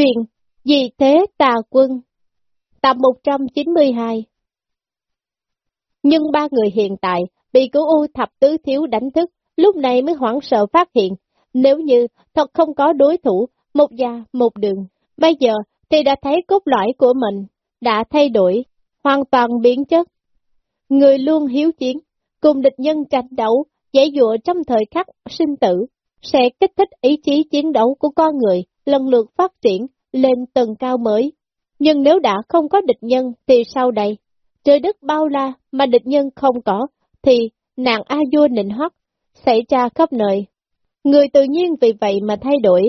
Truyền, Gì thế tà quân Tập 192 Nhưng ba người hiện tại bị cửu u thập tứ thiếu đánh thức, lúc này mới hoảng sợ phát hiện, nếu như thật không có đối thủ, một già một đường, bây giờ thì đã thấy cốt lõi của mình đã thay đổi, hoàn toàn biến chất. Người luôn hiếu chiến, cùng địch nhân tranh đấu, dễ dụa trong thời khắc sinh tử, sẽ kích thích ý chí chiến đấu của con người, lần lượt phát triển lên tầng cao mới. Nhưng nếu đã không có địch nhân thì sau đây, trời đất bao la mà địch nhân không có, thì nạn A vua nịnh hót xảy ra khắp nơi. Người tự nhiên vì vậy mà thay đổi.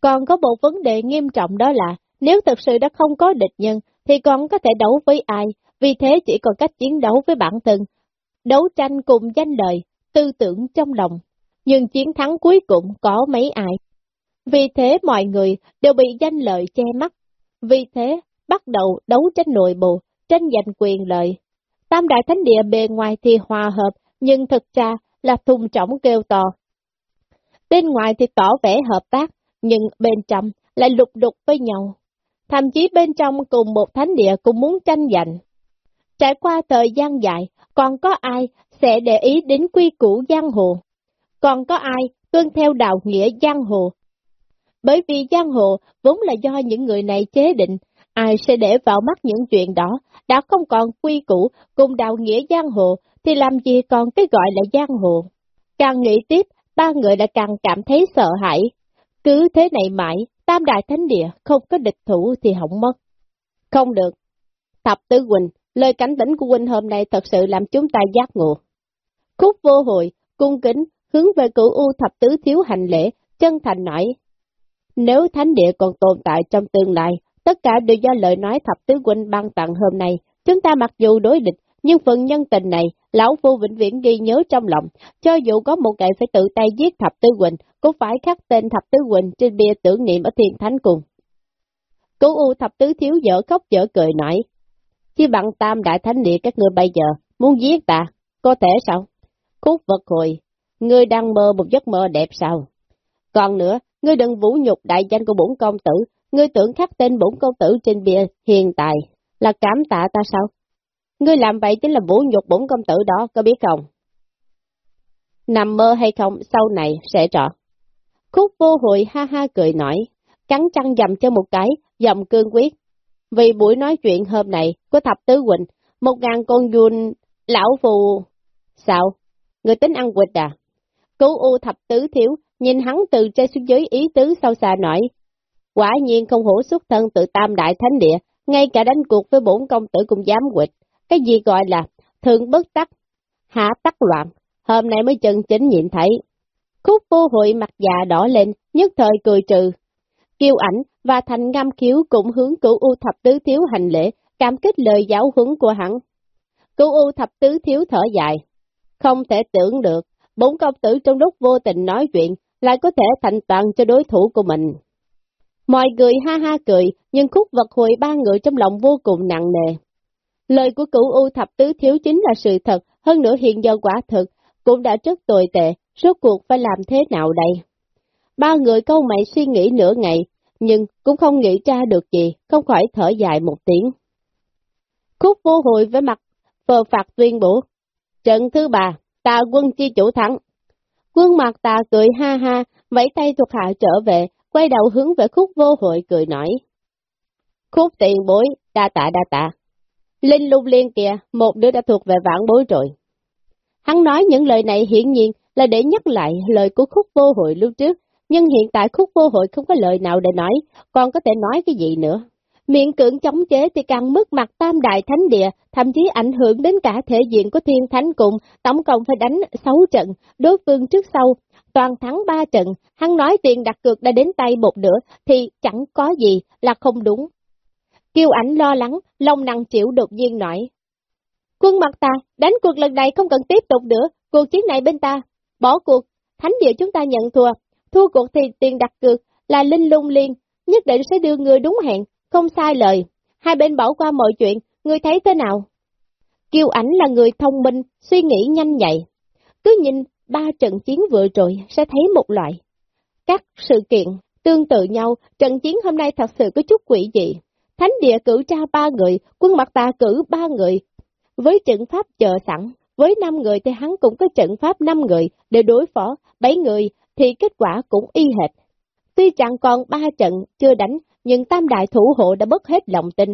Còn có một vấn đề nghiêm trọng đó là, nếu thực sự đã không có địch nhân, thì còn có thể đấu với ai, vì thế chỉ còn cách chiến đấu với bản thân, đấu tranh cùng danh lợi, tư tưởng trong lòng. Nhưng chiến thắng cuối cùng có mấy ai. Vì thế mọi người đều bị danh lợi che mắt. Vì thế, bắt đầu đấu tranh nội bộ, tranh giành quyền lợi. Tam đại thánh địa bề ngoài thì hòa hợp, nhưng thực ra là thùng trọng kêu to. Bên ngoài thì tỏ vẻ hợp tác, nhưng bên trong lại lục đục với nhau. Thậm chí bên trong cùng một thánh địa cũng muốn tranh giành. Trải qua thời gian dài, còn có ai sẽ để ý đến quy củ giang hồ? Còn có ai tuân theo đạo nghĩa giang hồ? Bởi vì giang hồ vốn là do những người này chế định, ai sẽ để vào mắt những chuyện đó, đã không còn quy củ cùng đạo nghĩa giang hồ, thì làm gì còn cái gọi là giang hồ. Càng nghĩ tiếp, ba người đã càng cảm thấy sợ hãi. Cứ thế này mãi, tam đại thánh địa không có địch thủ thì hỏng mất. Không được. Thập Tứ Quỳnh, lời cảnh tỉnh của Quỳnh hôm nay thật sự làm chúng ta giác ngộ. Khúc vô hội, cung kính, hướng về cửu U thập tứ thiếu hành lễ, chân thành nói. Nếu thánh địa còn tồn tại trong tương lai, tất cả đều do lời nói thập tứ huynh ban tặng hôm nay. Chúng ta mặc dù đối địch, nhưng phần nhân tình này, lão phu vĩnh viễn ghi nhớ trong lòng. Cho dù có một ngày phải tự tay giết thập tứ huynh, cũng phải khắc tên thập tứ huynh trên bia tưởng niệm ở thiên thánh cùng. Cố U thập tứ thiếu dở khóc dở cười nói, chỉ bằng tam đại thánh địa các ngươi bây giờ, muốn giết ta, có thể sao? Khúc vật hồi, ngươi đang mơ một giấc mơ đẹp sao? Còn nữa, ngươi đừng vũ nhục đại danh của bổn công tử, ngươi tưởng khắc tên bổn công tử trên bia hiện tại là cảm tạ ta sao? Ngươi làm vậy chính là vũ nhục bổn công tử đó, có biết không? Nằm mơ hay không, sau này sẽ rõ. Khúc vô hội ha ha cười nói, cắn trăng dầm cho một cái, dầm cương quyết. Vì buổi nói chuyện hôm nay của thập tứ quỳnh, một ngàn con dùn lão phù... Sao? Người tính ăn quỵt à? Cứu u thập tứ thiếu, nhìn hắn từ trên xuống dưới ý tứ sâu xa nói. Quả nhiên không hổ xuất thân từ tam đại thánh địa, ngay cả đánh cuộc với bổn công tử cũng dám quỵt. Cái gì gọi là thường bất tắc, hạ tắc loạn, hôm nay mới chân chính nhìn thấy. Khúc vô hội mặt già đỏ lên, nhất thời cười trừ. Kiêu ảnh và thành ngâm khiếu cũng hướng cửu u thập tứ thiếu hành lễ, cảm kích lời giáo huấn của hắn. Cửu u thập tứ thiếu thở dài. Không thể tưởng được, bốn công tử trong lúc vô tình nói chuyện, lại có thể thành toàn cho đối thủ của mình. Mọi người ha ha cười, nhưng khúc vật hồi ba người trong lòng vô cùng nặng nề. Lời của cửu U thập tứ thiếu chính là sự thật, hơn nữa hiện giờ quả thực, cũng đã rất tồi tệ, rốt cuộc phải làm thế nào đây? Ba người câu mày suy nghĩ nửa ngày, nhưng cũng không nghĩ ra được gì, không khỏi thở dài một tiếng. Khúc vô hội với mặt, phờ phạt tuyên bố. Trận thứ ba, ta quân chi chủ thắng. Quân mặt ta cười ha ha, vẫy tay thuộc hạ trở về, quay đầu hướng về khúc vô hội cười nói. Khúc tiền bối, đa tạ đa tạ. Linh lung liên kìa, một đứa đã thuộc về vãn bối rồi. Hắn nói những lời này hiển nhiên là để nhắc lại lời của khúc vô hội lúc trước, nhưng hiện tại khúc vô hội không có lời nào để nói, còn có thể nói cái gì nữa. Miệng cưỡng chống chế thì càng mất mặt tam đại thánh địa, thậm chí ảnh hưởng đến cả thể diện của thiên thánh cùng, tổng cộng phải đánh 6 trận, đối phương trước sau, toàn thắng 3 trận, hắn nói tiền đặt cược đã đến tay một nửa, thì chẳng có gì là không đúng. Kiều ảnh lo lắng, lòng năng chịu đột nhiên nói. Quân mặt ta, đánh cuộc lần này không cần tiếp tục nữa, cuộc chiến này bên ta, bỏ cuộc, thánh địa chúng ta nhận thua, thua cuộc thì tiền đặt cược là linh lung liên, nhất định sẽ đưa người đúng hẹn, không sai lời, hai bên bỏ qua mọi chuyện, người thấy thế nào? Kiều ảnh là người thông minh, suy nghĩ nhanh nhạy. Cứ nhìn ba trận chiến vừa rồi sẽ thấy một loại. Các sự kiện Tương tự nhau, trận chiến hôm nay thật sự có chút quỷ dị. Thánh địa cử tra ba người, quân mặt tà cử ba người. Với trận pháp chờ sẵn, với năm người thì hắn cũng có trận pháp năm người để đối phó, bảy người thì kết quả cũng y hệt. Tuy chẳng còn ba trận chưa đánh, nhưng tam đại thủ hộ đã bất hết lòng tin.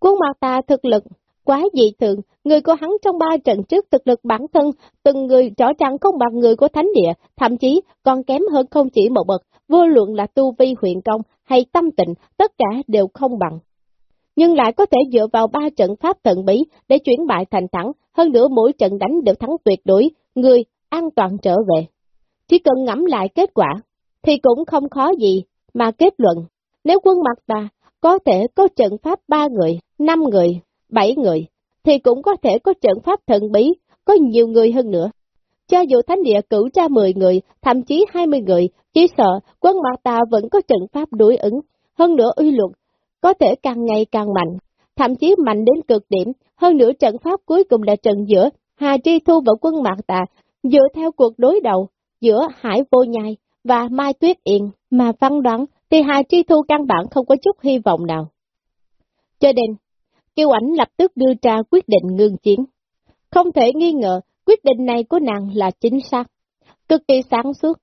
Quân mặt Ta thực lực quá dị thường, người của hắn trong ba trận trước thực lực bản thân, từng người rõ ràng không bằng người của thánh địa, thậm chí còn kém hơn không chỉ một bậc, vô luận là tu vi huyện công hay tâm tịnh, tất cả đều không bằng. Nhưng lại có thể dựa vào ba trận pháp thần bí để chuyển bại thành thắng, hơn nữa mỗi trận đánh đều thắng tuyệt đối, người an toàn trở về. Chỉ cần ngẫm lại kết quả, thì cũng không khó gì mà kết luận. Nếu quân mặt ta có thể có trận pháp ba người, năm người, bảy người, thì cũng có thể có trận pháp thần bí, có nhiều người hơn nữa. Cho dù thánh địa cử ra 10 người, thậm chí 20 người, chỉ sợ quân mặt ta vẫn có trận pháp đối ứng, hơn nữa uy luật, có thể càng ngày càng mạnh, thậm chí mạnh đến cực điểm, hơn nữa trận pháp cuối cùng là trận giữa Hà Tri Thu và quân Mạc Tà, dựa theo cuộc đối đầu giữa Hải Vô Nhai và Mai Tuyết Yên, mà văn đoán thì Hà Tri Thu căn bản không có chút hy vọng nào. Cho nên, kêu ảnh lập tức đưa ra quyết định ngưng chiến. Không thể nghi ngờ, quyết định này của nàng là chính xác, cực kỳ sáng suốt.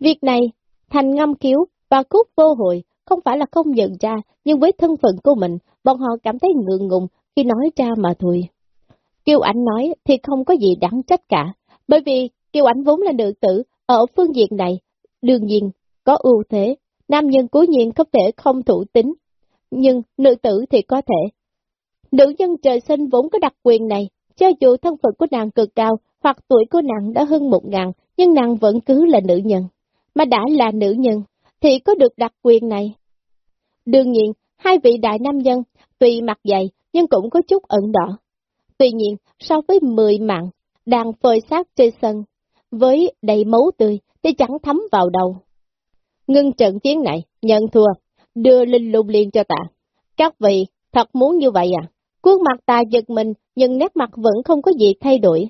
Việc này, thành ngâm kiếu và cút vô hội không phải là không nhận ra, nhưng với thân phận của mình, bọn họ cảm thấy ngượng ngùng khi nói ra mà thôi. Kiều Ảnh nói thì không có gì đáng trách cả, bởi vì Kiều Ảnh vốn là nữ tử, ở phương diện này, đương nhiên, có ưu thế, nam nhân cố nhiên có thể không thủ tính, nhưng nữ tử thì có thể. Nữ nhân trời sinh vốn có đặc quyền này, cho dù thân phận của nàng cực cao, hoặc tuổi của nàng đã hơn một ngàn, nhưng nàng vẫn cứ là nữ nhân. Mà đã là nữ nhân, thì có được đặc quyền này. Đương nhiên, hai vị đại nam nhân, tuy mặt dày, nhưng cũng có chút ẩn đỏ. Tuy nhiên, so với 10 mạng, đang phơi sát trên sân, với đầy máu tươi, thì chẳng thấm vào đầu. Ngưng trận chiến này, nhận thua, đưa linh lung liên cho ta. Các vị, thật muốn như vậy à? Cuốn mặt ta giật mình, nhưng nét mặt vẫn không có gì thay đổi.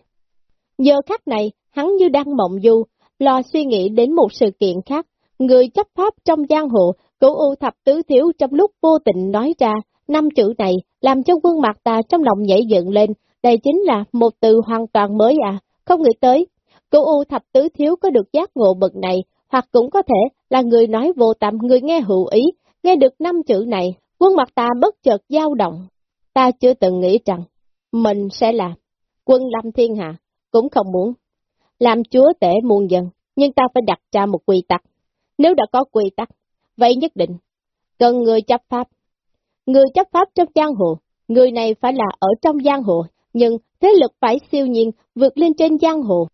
Giờ khắc này, hắn như đang mộng du, lo suy nghĩ đến một sự kiện khác. Người chấp pháp trong giang hồ, cửu u thập tứ thiếu trong lúc vô tình nói ra, năm chữ này làm cho quân mặt ta trong lòng nhảy dựng lên, đây chính là một từ hoàn toàn mới à, không nghĩ tới. Cửu u thập tứ thiếu có được giác ngộ bậc này, hoặc cũng có thể là người nói vô tâm, người nghe hữu ý, nghe được năm chữ này, quân mặt ta bất chợt dao động. Ta chưa từng nghĩ rằng, mình sẽ làm. Quân lâm thiên hạ, cũng không muốn. Làm chúa tể muôn dân, nhưng ta phải đặt ra một quy tắc. Nếu đã có quy tắc, vậy nhất định, cần người chấp pháp. Người chấp pháp trong giang hồ, người này phải là ở trong giang hồ, nhưng thế lực phải siêu nhiên vượt lên trên giang hồ.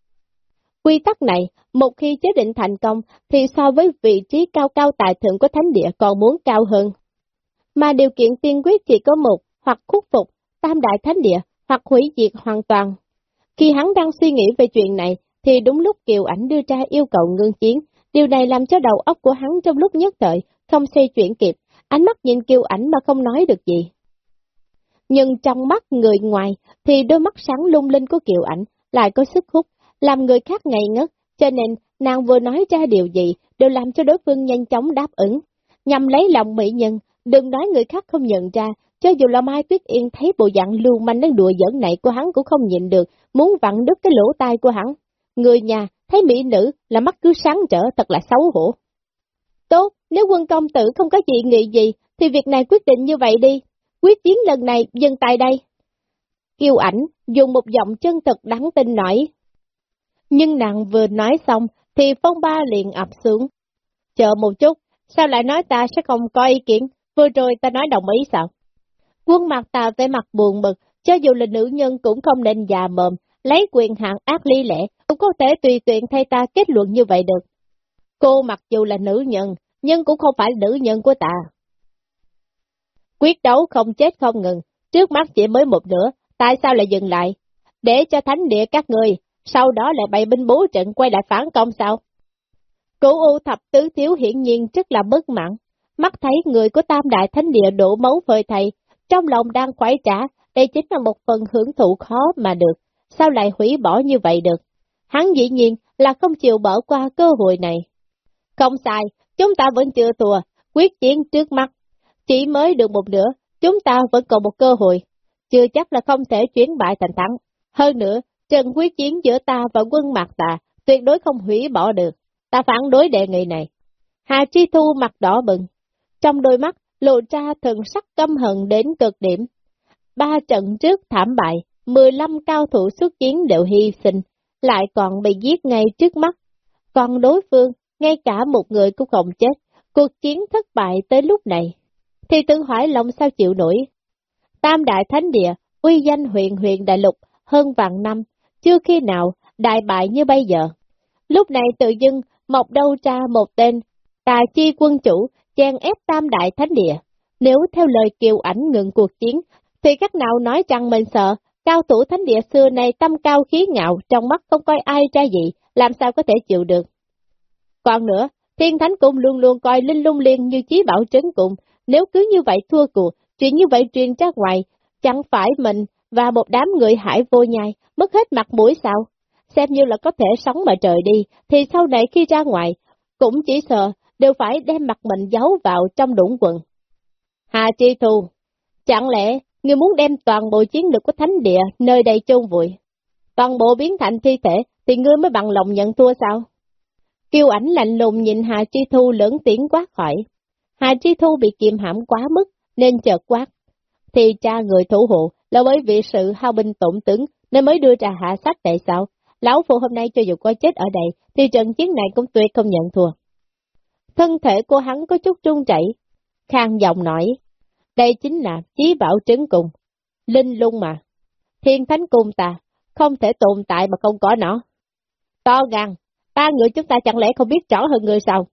Quy tắc này, một khi chế định thành công, thì so với vị trí cao cao tài thượng của thánh địa còn muốn cao hơn. Mà điều kiện tiên quyết chỉ có một, hoặc khuất phục, tam đại thánh địa, hoặc hủy diệt hoàn toàn. Khi hắn đang suy nghĩ về chuyện này, thì đúng lúc Kiều Ảnh đưa ra yêu cầu ngưng chiến, điều này làm cho đầu óc của hắn trong lúc nhất thời, không xây chuyển kịp, ánh mắt nhìn Kiều Ảnh mà không nói được gì. Nhưng trong mắt người ngoài, thì đôi mắt sáng lung linh của Kiều Ảnh lại có sức hút, làm người khác ngây ngất, cho nên nàng vừa nói ra điều gì đều làm cho đối phương nhanh chóng đáp ứng. Nhằm lấy lòng mỹ nhân, đừng nói người khác không nhận ra, cho dù là Mai Tuyết Yên thấy bộ dạng lưu manh đến đùa giỡn này của hắn cũng không nhịn được, muốn vặn đứt cái lỗ tai của hắn. Người nhà thấy mỹ nữ là mắt cứ sáng trở thật là xấu hổ. Tốt, nếu quân công tử không có gì nghị gì, thì việc này quyết định như vậy đi. Quyết chiến lần này dừng tại đây. Kiều ảnh dùng một giọng chân thật đáng tin nói. Nhưng nàng vừa nói xong, thì phong ba liền ập xuống. Chờ một chút, sao lại nói ta sẽ không có ý kiến, vừa rồi ta nói đồng ý sao? Quân mặt ta vẻ mặt buồn bực, cho dù là nữ nhân cũng không nên già mồm, lấy quyền hạn ác ly lẽ, cũng có thể tùy tiện thay ta kết luận như vậy được. Cô mặc dù là nữ nhân, nhưng cũng không phải nữ nhân của ta. Quyết đấu không chết không ngừng, trước mắt chỉ mới một nửa, tại sao lại dừng lại? Để cho thánh địa các người, sau đó lại bày binh bố trận quay lại phản công sao? Cửu U thập tứ thiếu hiển nhiên rất là bất mãn, mắt thấy người của tam đại thánh địa đổ máu phơi thầy, trong lòng đang khoái trả, đây chính là một phần hưởng thụ khó mà được, sao lại hủy bỏ như vậy được? Hắn dĩ nhiên là không chịu bỏ qua cơ hội này. Không sai, chúng ta vẫn chưa thua, quyết chiến trước mắt. Chỉ mới được một nửa, chúng ta vẫn còn một cơ hội, chưa chắc là không thể chuyển bại thành thắng. Hơn nữa, trận quyết chiến giữa ta và quân mặt ta tuyệt đối không hủy bỏ được. Ta phản đối đề nghị này. Hà Chi Thu mặt đỏ bừng, trong đôi mắt lộ ra thần sắc căm hận đến cực điểm. Ba trận trước thảm bại, 15 cao thủ xuất chiến đều hy sinh, lại còn bị giết ngay trước mắt. Còn đối phương, ngay cả một người cũng không chết, cuộc chiến thất bại tới lúc này, thì tự hỏi lòng sao chịu nổi. Tam đại thánh địa, uy danh huyền huyền đại lục hơn vạn năm, chưa khi nào đại bại như bây giờ. Lúc này tự dưng mọc đâu ra một tên, tà chi quân chủ, chen ép tam đại thánh địa. Nếu theo lời kiều ảnh ngừng cuộc chiến, thì các nào nói rằng mình sợ, cao thủ thánh địa xưa này tâm cao khí ngạo, trong mắt không coi ai ra gì, làm sao có thể chịu được. Còn nữa, thiên thánh cung luôn luôn coi linh lung liên như chí bảo trấn cùng. nếu cứ như vậy thua cuộc, chuyện như vậy truyền ra ngoài, chẳng phải mình và một đám người hải vô nhai, mất hết mặt mũi sao? Xem như là có thể sống mà trời đi, thì sau này khi ra ngoài, cũng chỉ sợ, đều phải đem mặt mình giấu vào trong đũng quần. Hà Chi Thu, chẳng lẽ ngươi muốn đem toàn bộ chiến lược của thánh địa nơi đây chôn vùi? Toàn bộ biến thành thi thể, thì ngươi mới bằng lòng nhận thua sao? Kiều ảnh lạnh lùng nhìn Hà Chi Thu lớn tiếng quát khỏi. Hà Chi Thu bị kiềm hãm quá mức, nên chợt quát. Thì cha người thủ hộ là bởi vì sự hao binh tổn tướng nên mới đưa ra hạ sát tại sao? Lão phụ hôm nay cho dù có chết ở đây, thì trận chiến này cũng tuyệt không nhận thua. Thân thể của hắn có chút trung chảy, khang giọng nói, đây chính là chí bảo trứng cùng, linh lung mà. Thiên thánh cung ta, không thể tồn tại mà không có nó. To gan, ba người chúng ta chẳng lẽ không biết rõ hơn người sao?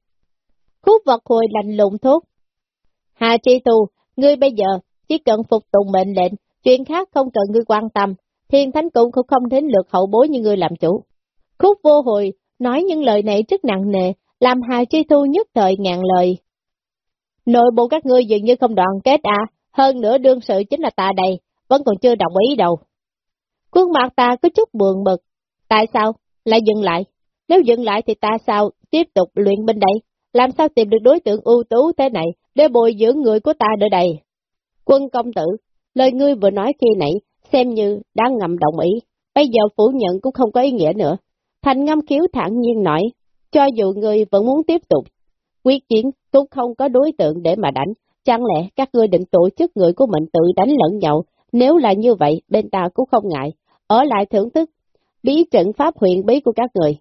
Khúc vật hồi lành lùng thốt. Hà Chi Tu, ngươi bây giờ chỉ cần phục tùng mệnh lệnh, chuyện khác không cần ngươi quan tâm, thiên thánh cũng không đến lượt hậu bối như ngươi làm chủ. Khúc vô hồi, nói những lời này rất nặng nề, làm Hà Chi Thu nhất thời ngàn lời. Nội bộ các ngươi dường như không đoàn kết à, hơn nữa đương sự chính là ta đây, vẫn còn chưa đồng ý đâu. Khuôn mặt ta có chút buồn bực, tại sao, lại dừng lại? Nếu dừng lại thì ta sao tiếp tục luyện binh đây? Làm sao tìm được đối tượng ưu tú thế này để bồi dưỡng người của ta ở đây? Quân công tử, lời ngươi vừa nói khi nãy, xem như đang ngầm đồng ý, bây giờ phủ nhận cũng không có ý nghĩa nữa. Thành ngâm khiếu thẳng nhiên nói, cho dù ngươi vẫn muốn tiếp tục, quyết chiến cũng không có đối tượng để mà đánh, chẳng lẽ các ngươi định tổ chức người của mình tự đánh lẫn nhau, nếu là như vậy bên ta cũng không ngại, ở lại thưởng thức bí trận pháp huyện bí của các người.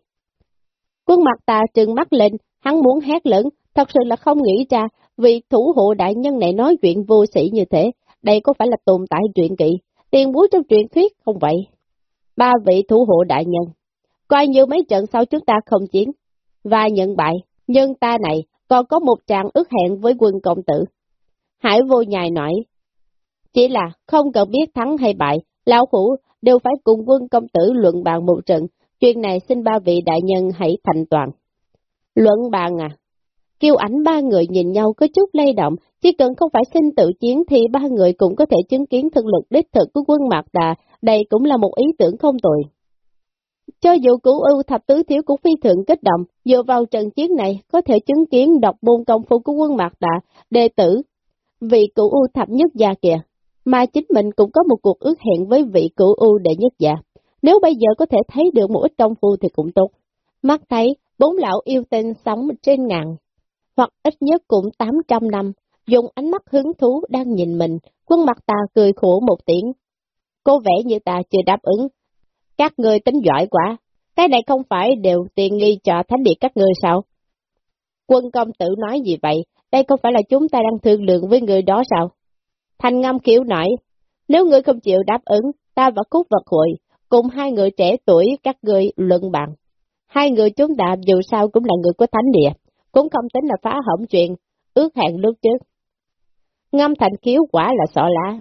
Quân mặt ta trừng mắt lên, hắn muốn hét lớn, thật sự là không nghĩ ra, vì thủ hộ đại nhân này nói chuyện vô sĩ như thế, đây có phải là tồn tại truyện kỵ, tiền bối trong truyện thuyết không vậy? Ba vị thủ hộ đại nhân, coi như mấy trận sau chúng ta không chiến, và nhận bại, nhưng ta này còn có một trạng ước hẹn với quân công tử. Hải vô nhài nói, chỉ là không cần biết thắng hay bại, lão hủ đều phải cùng quân công tử luận bàn một trận, chuyện này xin ba vị đại nhân hãy thành toàn. Luận bàn à? Kiều ảnh ba người nhìn nhau có chút lay động, chỉ cần không phải xin tự chiến thì ba người cũng có thể chứng kiến thực lực đích thực của quân Mạc Đà, đây cũng là một ý tưởng không tồi. Cho dù cửu ưu thập tứ thiếu cũng phi thường kích động, dựa vào trận chiến này có thể chứng kiến độc môn công phu của quân Mạc Đà, đệ tử, vị cửu ưu thập nhất gia kìa, mà chính mình cũng có một cuộc ước hẹn với vị cửu ưu đệ nhất gia. Nếu bây giờ có thể thấy được một ít công phu thì cũng tốt. Mắt thấy, bốn lão yêu tên sống trên ngàn, hoặc ít nhất cũng 800 năm, dùng ánh mắt hứng thú đang nhìn mình, quân mặt ta cười khổ một tiếng. Cô vẻ như ta chưa đáp ứng. Các người tính giỏi quá, cái này không phải đều tiền nghi cho thánh địa các người sao? Quân công tử nói gì vậy? Đây không phải là chúng ta đang thương lượng với người đó sao? Thành ngâm kiểu nói, nếu người không chịu đáp ứng, ta và cút vật hội, cùng hai người trẻ tuổi các người luận bằng Hai người chúng ta dù sao cũng là người của thánh địa, cũng không tính là phá hỏng chuyện, ước hẹn lúc trước. Ngâm thành khiếu quả là sợ lá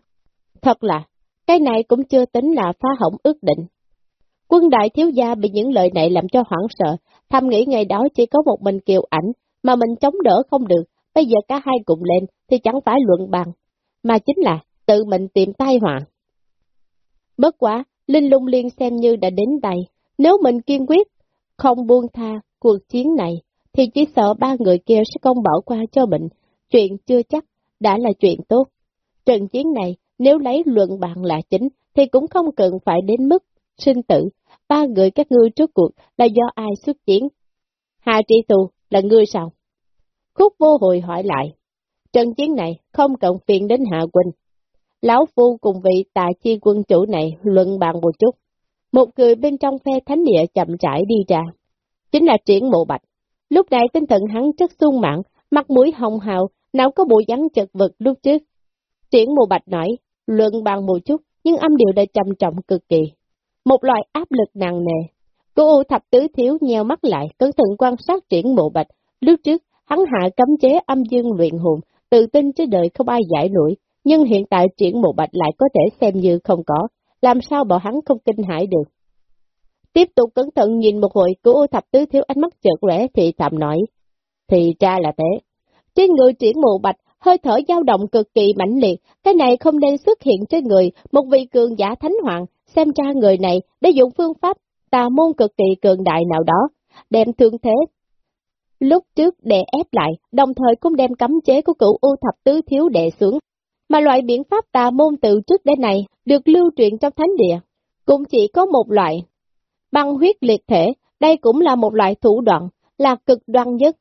Thật là, cái này cũng chưa tính là phá hỏng ước định. Quân đại thiếu gia bị những lời này làm cho hoảng sợ, thầm nghĩ ngày đó chỉ có một mình kiều ảnh, mà mình chống đỡ không được, bây giờ cả hai cùng lên thì chẳng phải luận bằng mà chính là tự mình tìm tai họa. Bất quá, Linh lung liên xem như đã đến đây nếu mình kiên quyết, không buông tha cuộc chiến này, thì chỉ sợ ba người kia sẽ không bỏ qua cho mình, chuyện chưa chắc đã là chuyện tốt. Trận chiến này, nếu lấy luận bàn là chính, thì cũng không cần phải đến mức sinh tử. Ba người các ngươi trước cuộc là do ai xuất chiến? Hà Tri Tù là ngươi sao? Khúc vô hồi hỏi lại. Trận chiến này không cần phiền đến Hạ Quỳnh. Lão Phu cùng vị tà chi quân chủ này luận bàn một chút. Một người bên trong phe thánh địa chậm rãi đi ra. Chính là triển mộ bạch. Lúc này tinh thần hắn rất sung mãn, mặt mũi hồng hào, nào có bộ dáng chật vật lúc trước. Triển mù bạch nói, luận bàn một chút, nhưng âm điệu đã trầm trọng cực kỳ. Một loại áp lực nặng nề. Cô U thập tứ thiếu nheo mắt lại, cẩn thận quan sát triển mộ bạch. Lúc trước, hắn hạ cấm chế âm dương luyện hồn, tự tin trên đời không ai giải nổi, nhưng hiện tại triển mộ bạch lại có thể xem như không có, làm sao bọn hắn không kinh hãi được. Tiếp tục cẩn thận nhìn một hồi, cô U thập tứ thiếu ánh mắt chợt rẽ thì thầm nói. Thì ra là thế. Trên người triển mù bạch hơi thở dao động cực kỳ mãnh liệt, cái này không nên xuất hiện trên người một vị cường giả thánh hoàng, xem ra người này đã dùng phương pháp tà môn cực kỳ cường đại nào đó, đem thương thế. Lúc trước đè ép lại, đồng thời cũng đem cấm chế của cửu U thập tứ thiếu đệ xuống, mà loại biện pháp tà môn từ trước đến này được lưu truyền trong thánh địa, cũng chỉ có một loại. Băng huyết liệt thể, đây cũng là một loại thủ đoạn, là cực đoan nhất.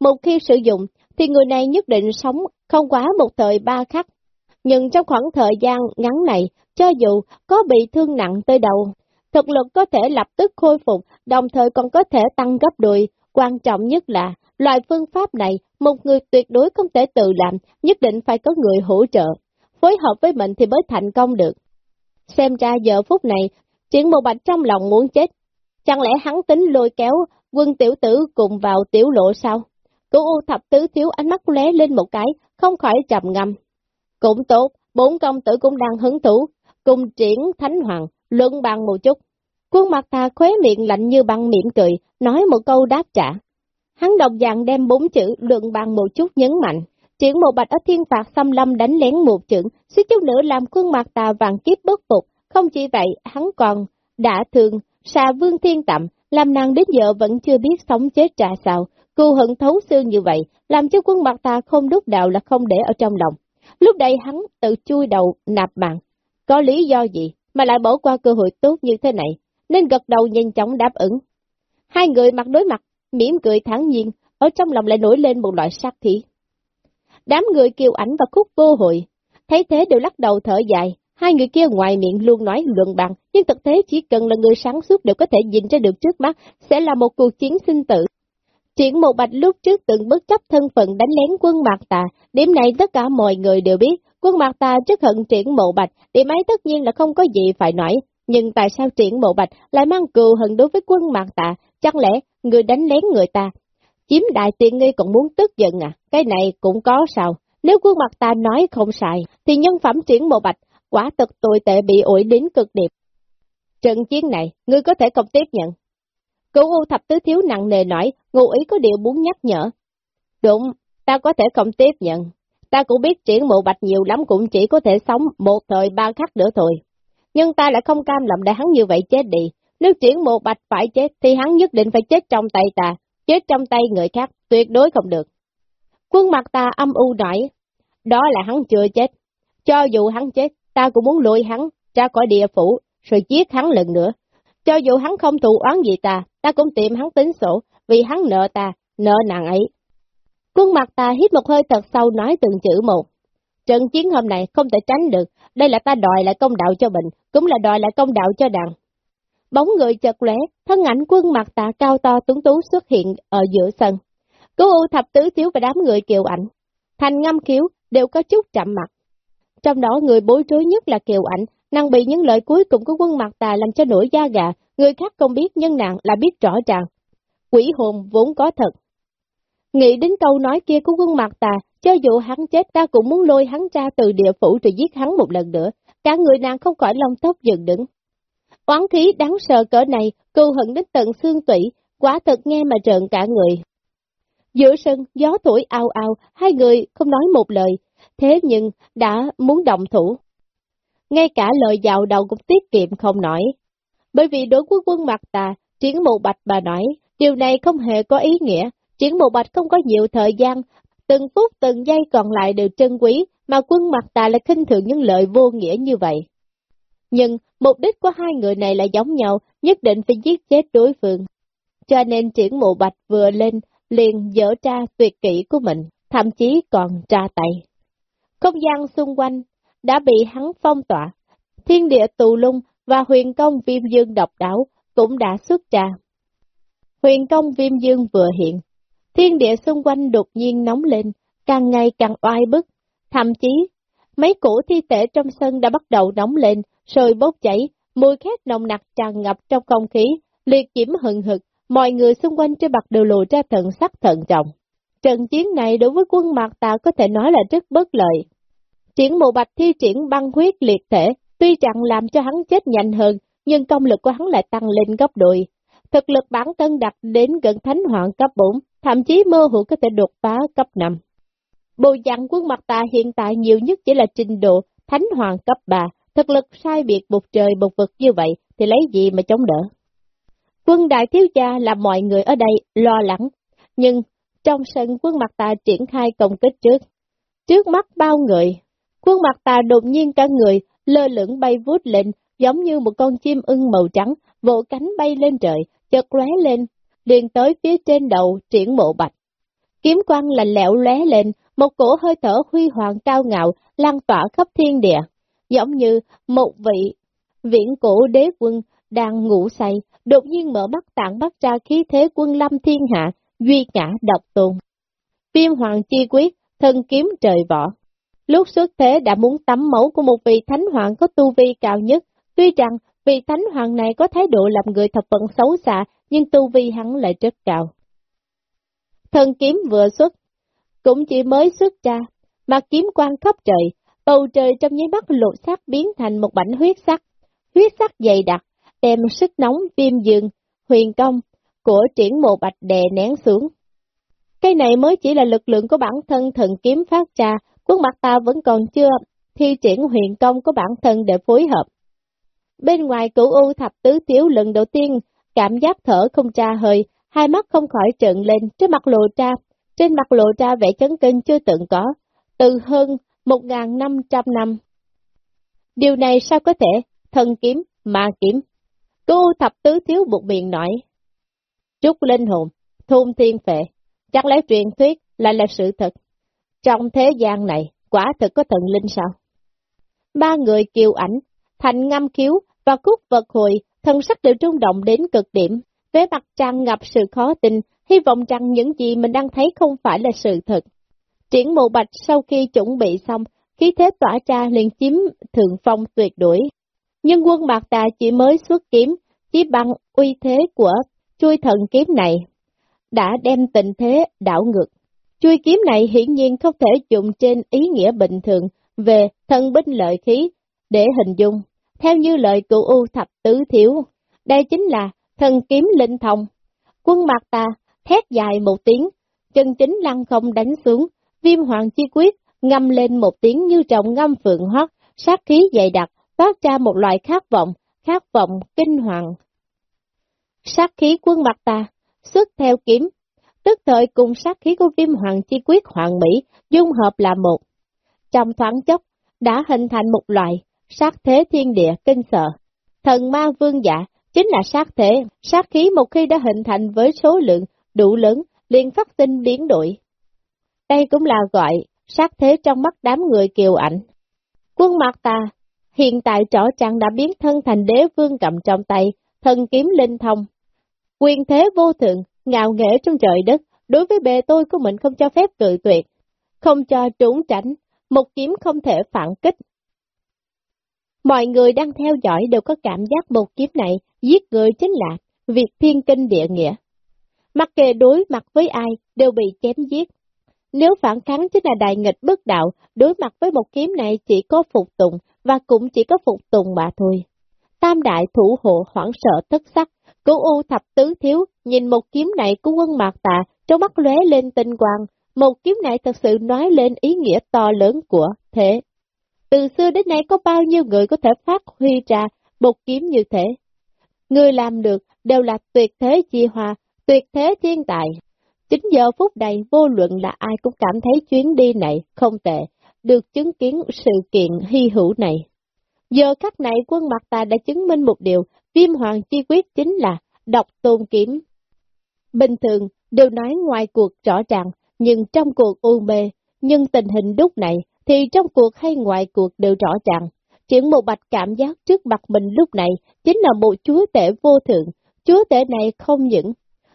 Một khi sử dụng, thì người này nhất định sống không quá một thời ba khắc. Nhưng trong khoảng thời gian ngắn này, cho dù có bị thương nặng tới đầu, thực lực có thể lập tức khôi phục, đồng thời còn có thể tăng gấp đôi. Quan trọng nhất là, loại phương pháp này, một người tuyệt đối không thể tự làm, nhất định phải có người hỗ trợ. Phối hợp với mình thì mới thành công được. Xem ra giờ phút này, chuyện một bạch trong lòng muốn chết. Chẳng lẽ hắn tính lôi kéo quân tiểu tử cùng vào tiểu lộ sao? Cửu U thập tứ thiếu ánh mắt lé lên một cái, không khỏi trầm ngâm. Cũng tốt, bốn công tử cũng đang hứng thú, cùng triển thánh hoàng, luận bằng một chút. Quân mặt ta khóe miệng lạnh như băng miệng cười, nói một câu đáp trả. Hắn độc dạng đem bốn chữ luận bằng một chút nhấn mạnh. Triển một bạch ở thiên phạt xâm lâm đánh lén một chữ, suýt chút nữa làm quân mặt tà vàng kiếp bất phục. Không chỉ vậy, hắn còn đã thương, xà vương thiên tạm, làm nàng đến giờ vẫn chưa biết sống chết ra sao, Cù hận thấu xương như vậy, làm cho quân mặt ta không đúc đạo là không để ở trong lòng. Lúc đây hắn tự chui đầu nạp mạng. Có lý do gì mà lại bỏ qua cơ hội tốt như thế này, nên gật đầu nhanh chóng đáp ứng. Hai người mặt đối mặt, mỉm cười thẳng nhiên, ở trong lòng lại nổi lên một loại sát khí. Đám người kiều ảnh và khúc vô hội, thấy thế đều lắc đầu thở dài, hai người kia ngoài miệng luôn nói luận bằng, nhưng thực tế chỉ cần là người sáng suốt đều có thể nhìn ra được trước mắt, sẽ là một cuộc chiến sinh tử. Triển một bạch lúc trước từng bất chấp thân phận đánh lén quân Mạc Tà, điểm này tất cả mọi người đều biết, quân Mạc Tà rất hận triển mộ bạch, điểm ấy tất nhiên là không có gì phải nói, nhưng tại sao triển mộ bạch lại mang cừu hận đối với quân Mạc Tà, chẳng lẽ người đánh lén người ta, chiếm đại tiện nghi còn muốn tức giận à, cái này cũng có sao, nếu quân Mạc Tà nói không sai, thì nhân phẩm triển mộ bạch, quả thực tồi tệ bị ủi đến cực điệp. Trận chiến này, ngươi có thể không tiếp nhận, Cửu U thập tứ thiếu nặng nề nói, ngụ ý có điều muốn nhắc nhở. Đúng, ta có thể không tiếp nhận. Ta cũng biết triển mộ bạch nhiều lắm cũng chỉ có thể sống một thời ba khắc nữa thôi. Nhưng ta lại không cam lòng để hắn như vậy chết đi. Nếu triển mộ bạch phải chết thì hắn nhất định phải chết trong tay ta, chết trong tay người khác, tuyệt đối không được. Quân mặt ta âm u nói, đó là hắn chưa chết. Cho dù hắn chết, ta cũng muốn lôi hắn ra khỏi địa phủ, rồi giết hắn lần nữa. Cho dù hắn không thù oán gì ta, ta cũng tìm hắn tính sổ, vì hắn nợ ta, nợ nàng ấy. Quân mặt ta hít một hơi thật sâu nói từng chữ một. Trận chiến hôm nay không thể tránh được, đây là ta đòi lại công đạo cho mình, cũng là đòi lại công đạo cho đàn. Bóng người chật lóe, thân ảnh quân mặt tạ cao to tuấn tú xuất hiện ở giữa sân. Cố u thập tứ thiếu và đám người kiều ảnh. Thành ngâm khiếu đều có chút chậm mặt. Trong đó người bối rối nhất là kiều ảnh, nàng bị những lời cuối cùng của quân mặt tà làm cho nổi da gà, người khác không biết nhưng nàng là biết rõ ràng. Quỷ hồn vốn có thật. Nghĩ đến câu nói kia của quân mặt tà, cho dù hắn chết ta cũng muốn lôi hắn ra từ địa phủ rồi giết hắn một lần nữa, cả người nàng không khỏi lông tóc dựng đứng. Oán khí đáng sợ cỡ này, cưu hận đến tận xương tủy, quả thật nghe mà trợn cả người. Giữa sân, gió thổi ao ao, hai người không nói một lời, thế nhưng đã muốn động thủ. Ngay cả lời dạo đầu cũng tiết kiệm không nổi. Bởi vì đối với quân mặt tà, triển mù bạch bà nói, điều này không hề có ý nghĩa, Triển Mộ Bạch không có nhiều thời gian, từng phút từng giây còn lại đều trân quý, mà quân mặt tà lại khinh thường những lợi vô nghĩa như vậy. Nhưng mục đích của hai người này là giống nhau, nhất định phải giết chết đối phương. Cho nên triển mộ bạch vừa lên, liền dở tra tuyệt kỹ của mình, thậm chí còn tra tay. Không gian xung quanh đã bị hắn phong tỏa, thiên địa tù lung và huyền công viêm dương độc đảo cũng đã xuất ra. Huyền công viêm dương vừa hiện, thiên địa xung quanh đột nhiên nóng lên, càng ngày càng oai bức, thậm chí mấy củ thi thể trong sân đã bắt đầu nóng lên, rồi bốc cháy, mùi khét nồng nặc tràn ngập trong không khí, liệt diễm hừng hực, mọi người xung quanh trên mặt đều lộ ra thần sắc thận trọng. Trận chiến này đối với quân Mạc Tà có thể nói là rất bất lợi. Triển mộ bạch thi triển băng huyết liệt thể, tuy chẳng làm cho hắn chết nhanh hơn, nhưng công lực của hắn lại tăng lên gấp đôi. Thực lực bản thân đặt đến gần thánh hoàng cấp 4, thậm chí mơ hồ có thể đột phá cấp 5. Bộ dạng quân mặt tà hiện tại nhiều nhất chỉ là trình độ thánh hoàng cấp 3, thực lực sai biệt một trời một vực như vậy thì lấy gì mà chống đỡ. Quân đại thiếu gia làm mọi người ở đây lo lắng, nhưng trong sân quân mặt tà triển khai công kích trước. Trước mắt bao người, quân mặt tà đột nhiên cả người lơ lửng bay vút lên, giống như một con chim ưng màu trắng, vỗ cánh bay lên trời, chợt lóe lên, liền tới phía trên đầu triển mộ bạch. Kiếm quang lạnh lẽo lóe lên, một cổ hơi thở huy hoàng cao ngạo lan tỏa khắp thiên địa, giống như một vị viễn cổ đế quân đang ngủ say, đột nhiên mở mắt tạng bắt ra khí thế quân lâm thiên hạ, duy ngã độc tôn. Viêm hoàng chi quyết, thân kiếm trời võ. Lúc xuất thế đã muốn tắm mẫu của một vị thánh hoàng có tu vi cao nhất, tuy rằng vị thánh hoàng này có thái độ làm người thập phận xấu xa, nhưng tu vi hắn lại rất cao. Thân kiếm vừa xuất, cũng chỉ mới xuất ra, mà kiếm quang khắp trời, bầu trời trong nháy mắt lột xác biến thành một bảnh huyết sắc. Huyết sắc dày đặc, đem sức nóng viêm dương, huyền công của triển mộ bạch đè nén xuống. Cái này mới chỉ là lực lượng của bản thân thần kiếm phát ra, quân mặt ta vẫn còn chưa thi triển huyền công của bản thân để phối hợp. Bên ngoài cửu u thập tứ tiếu lần đầu tiên, cảm giác thở không tra hơi, hai mắt không khỏi trợn lên, trên mặt lộ ra, trên mặt lộ ra vẻ chấn kinh chưa từng có, từ hơn 1.500 năm. Điều này sao có thể, thần kiếm, ma kiếm. Cô thập tứ thiếu buộc miệng nói. Trúc linh hồn, thôn thiên phệ, chắc lẽ truyền thuyết là là sự thật. Trong thế gian này, quả thực có thần linh sao? Ba người kiều ảnh, thành ngâm khiếu và cúc vật hồi, thân sắc đều trung động đến cực điểm, vẻ mặt tràn ngập sự khó tin, hy vọng rằng những gì mình đang thấy không phải là sự thật. Triển mộ bạch sau khi chuẩn bị xong, khí thế tỏa ra liền chiếm thượng phong tuyệt đuổi. Nhưng quân mạc tà chỉ mới xuất kiếm, chỉ bằng uy thế của chui thần kiếm này, đã đem tình thế đảo ngược. Chui kiếm này hiển nhiên không thể dùng trên ý nghĩa bình thường về thân binh lợi khí để hình dung. Theo như lời cụ U thập tứ thiếu, đây chính là thần kiếm linh thông. Quân mặt ta thét dài một tiếng, chân chính lăng không đánh xuống, viêm hoàng chi quyết ngâm lên một tiếng như trọng ngâm phượng hót, sát khí dày đặc, phát ra một loại khát vọng, khát vọng kinh hoàng. Sát khí quân mặt ta, xuất theo kiếm, tức thời cùng sát khí của viêm hoàng chi quyết hoàng mỹ, dung hợp là một. Trong thoáng chốc, đã hình thành một loại sát thế thiên địa kinh sợ. Thần ma vương giả chính là sát thế, sát khí một khi đã hình thành với số lượng đủ lớn, liền phát sinh biến đổi. Đây cũng là gọi sát thế trong mắt đám người kiều ảnh. Quân mặt ta, hiện tại rõ ràng đã biến thân thành đế vương cầm trong tay, thần kiếm linh thông. Quyền thế vô thượng, ngạo nghễ trong trời đất, đối với bề tôi của mình không cho phép cự tuyệt, không cho trốn tránh, một kiếm không thể phản kích. Mọi người đang theo dõi đều có cảm giác một kiếm này giết người chính là việc thiên kinh địa nghĩa. Mặc kệ đối mặt với ai đều bị chém giết. Nếu phản kháng chính là đại nghịch bất đạo, đối mặt với một kiếm này chỉ có phục tùng, và cũng chỉ có phục tùng mà thôi. Tam đại thủ hộ hoảng sợ thất sắc, cửu u thập tứ thiếu, nhìn một kiếm này của quân mạc tà, trong mắt lóe lên tinh quang, một kiếm này thật sự nói lên ý nghĩa to lớn của thế. Từ xưa đến nay có bao nhiêu người có thể phát huy ra một kiếm như thế? Người làm được đều là tuyệt thế chi hòa, tuyệt thế thiên tài. Chính giờ phút này vô luận là ai cũng cảm thấy chuyến đi này không tệ, được chứng kiến sự kiện hy hữu này. Giờ khắc này quân mặt ta đã chứng minh một điều, viêm hoàng chi quyết chính là độc tôn kiếm. Bình thường, đều nói ngoài cuộc rõ ràng, nhưng trong cuộc u mê, nhưng tình hình lúc này, thì trong cuộc hay ngoài cuộc đều rõ ràng. Chuyện một bạch cảm giác trước mặt mình lúc này chính là một chúa tể vô thượng. Chúa tể này không những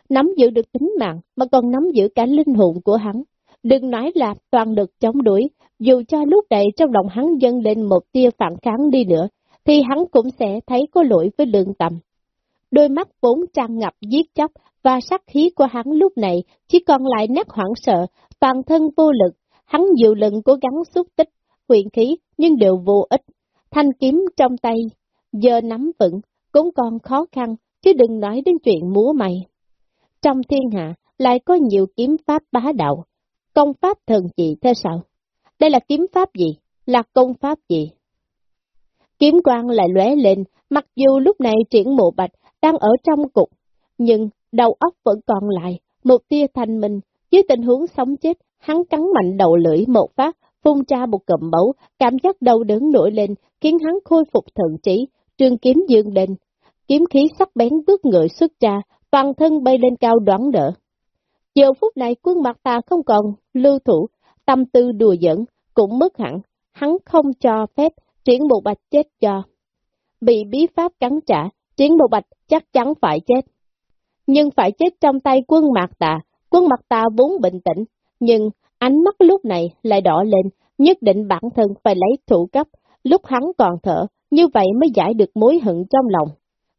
nắm giữ được tính mạng mà còn nắm giữ cả linh hồn của hắn. Đừng nói là toàn lực chống đuổi, dù cho lúc này trong lòng hắn dâng lên một tia phản kháng đi nữa, thì hắn cũng sẽ thấy có lỗi với lương tâm. Đôi mắt vốn tràn ngập giết chóc và sắc khí của hắn lúc này chỉ còn lại nét hoảng sợ, toàn thân vô lực, hắn nhiều lần cố gắng xúc tích, huyền khí nhưng đều vô ích. Thanh kiếm trong tay, giờ nắm vững, cũng còn khó khăn, chứ đừng nói đến chuyện múa mày. Trong thiên hạ, lại có nhiều kiếm pháp bá đạo, công pháp thần dị thế sao? Đây là kiếm pháp gì? Là công pháp gì? Kiếm quang lại lóe lên, mặc dù lúc này triển mộ bạch đang ở trong cục, nhưng đầu óc vẫn còn lại, một tia thanh minh, dưới tình huống sống chết, hắn cắn mạnh đầu lưỡi một phát, phun ra một cầm máu, cảm giác đau đớn nổi lên, khiến hắn khôi phục thần trí, trường kiếm dương lên. Kiếm khí sắc bén bước người xuất ra, toàn thân bay lên cao đoán đỡ. Giờ phút này quân mặt ta không còn lưu thủ, tâm tư đùa giỡn, cũng mất hẳn, hắn không cho phép triển bộ bạch chết cho. Bị bí pháp cắn trả, triển bộ bạch chắc chắn phải chết. Nhưng phải chết trong tay quân mạc tà, quân mạc tà vốn bình tĩnh, nhưng ánh mắt lúc này lại đỏ lên, nhất định bản thân phải lấy thủ cấp, lúc hắn còn thở, như vậy mới giải được mối hận trong lòng,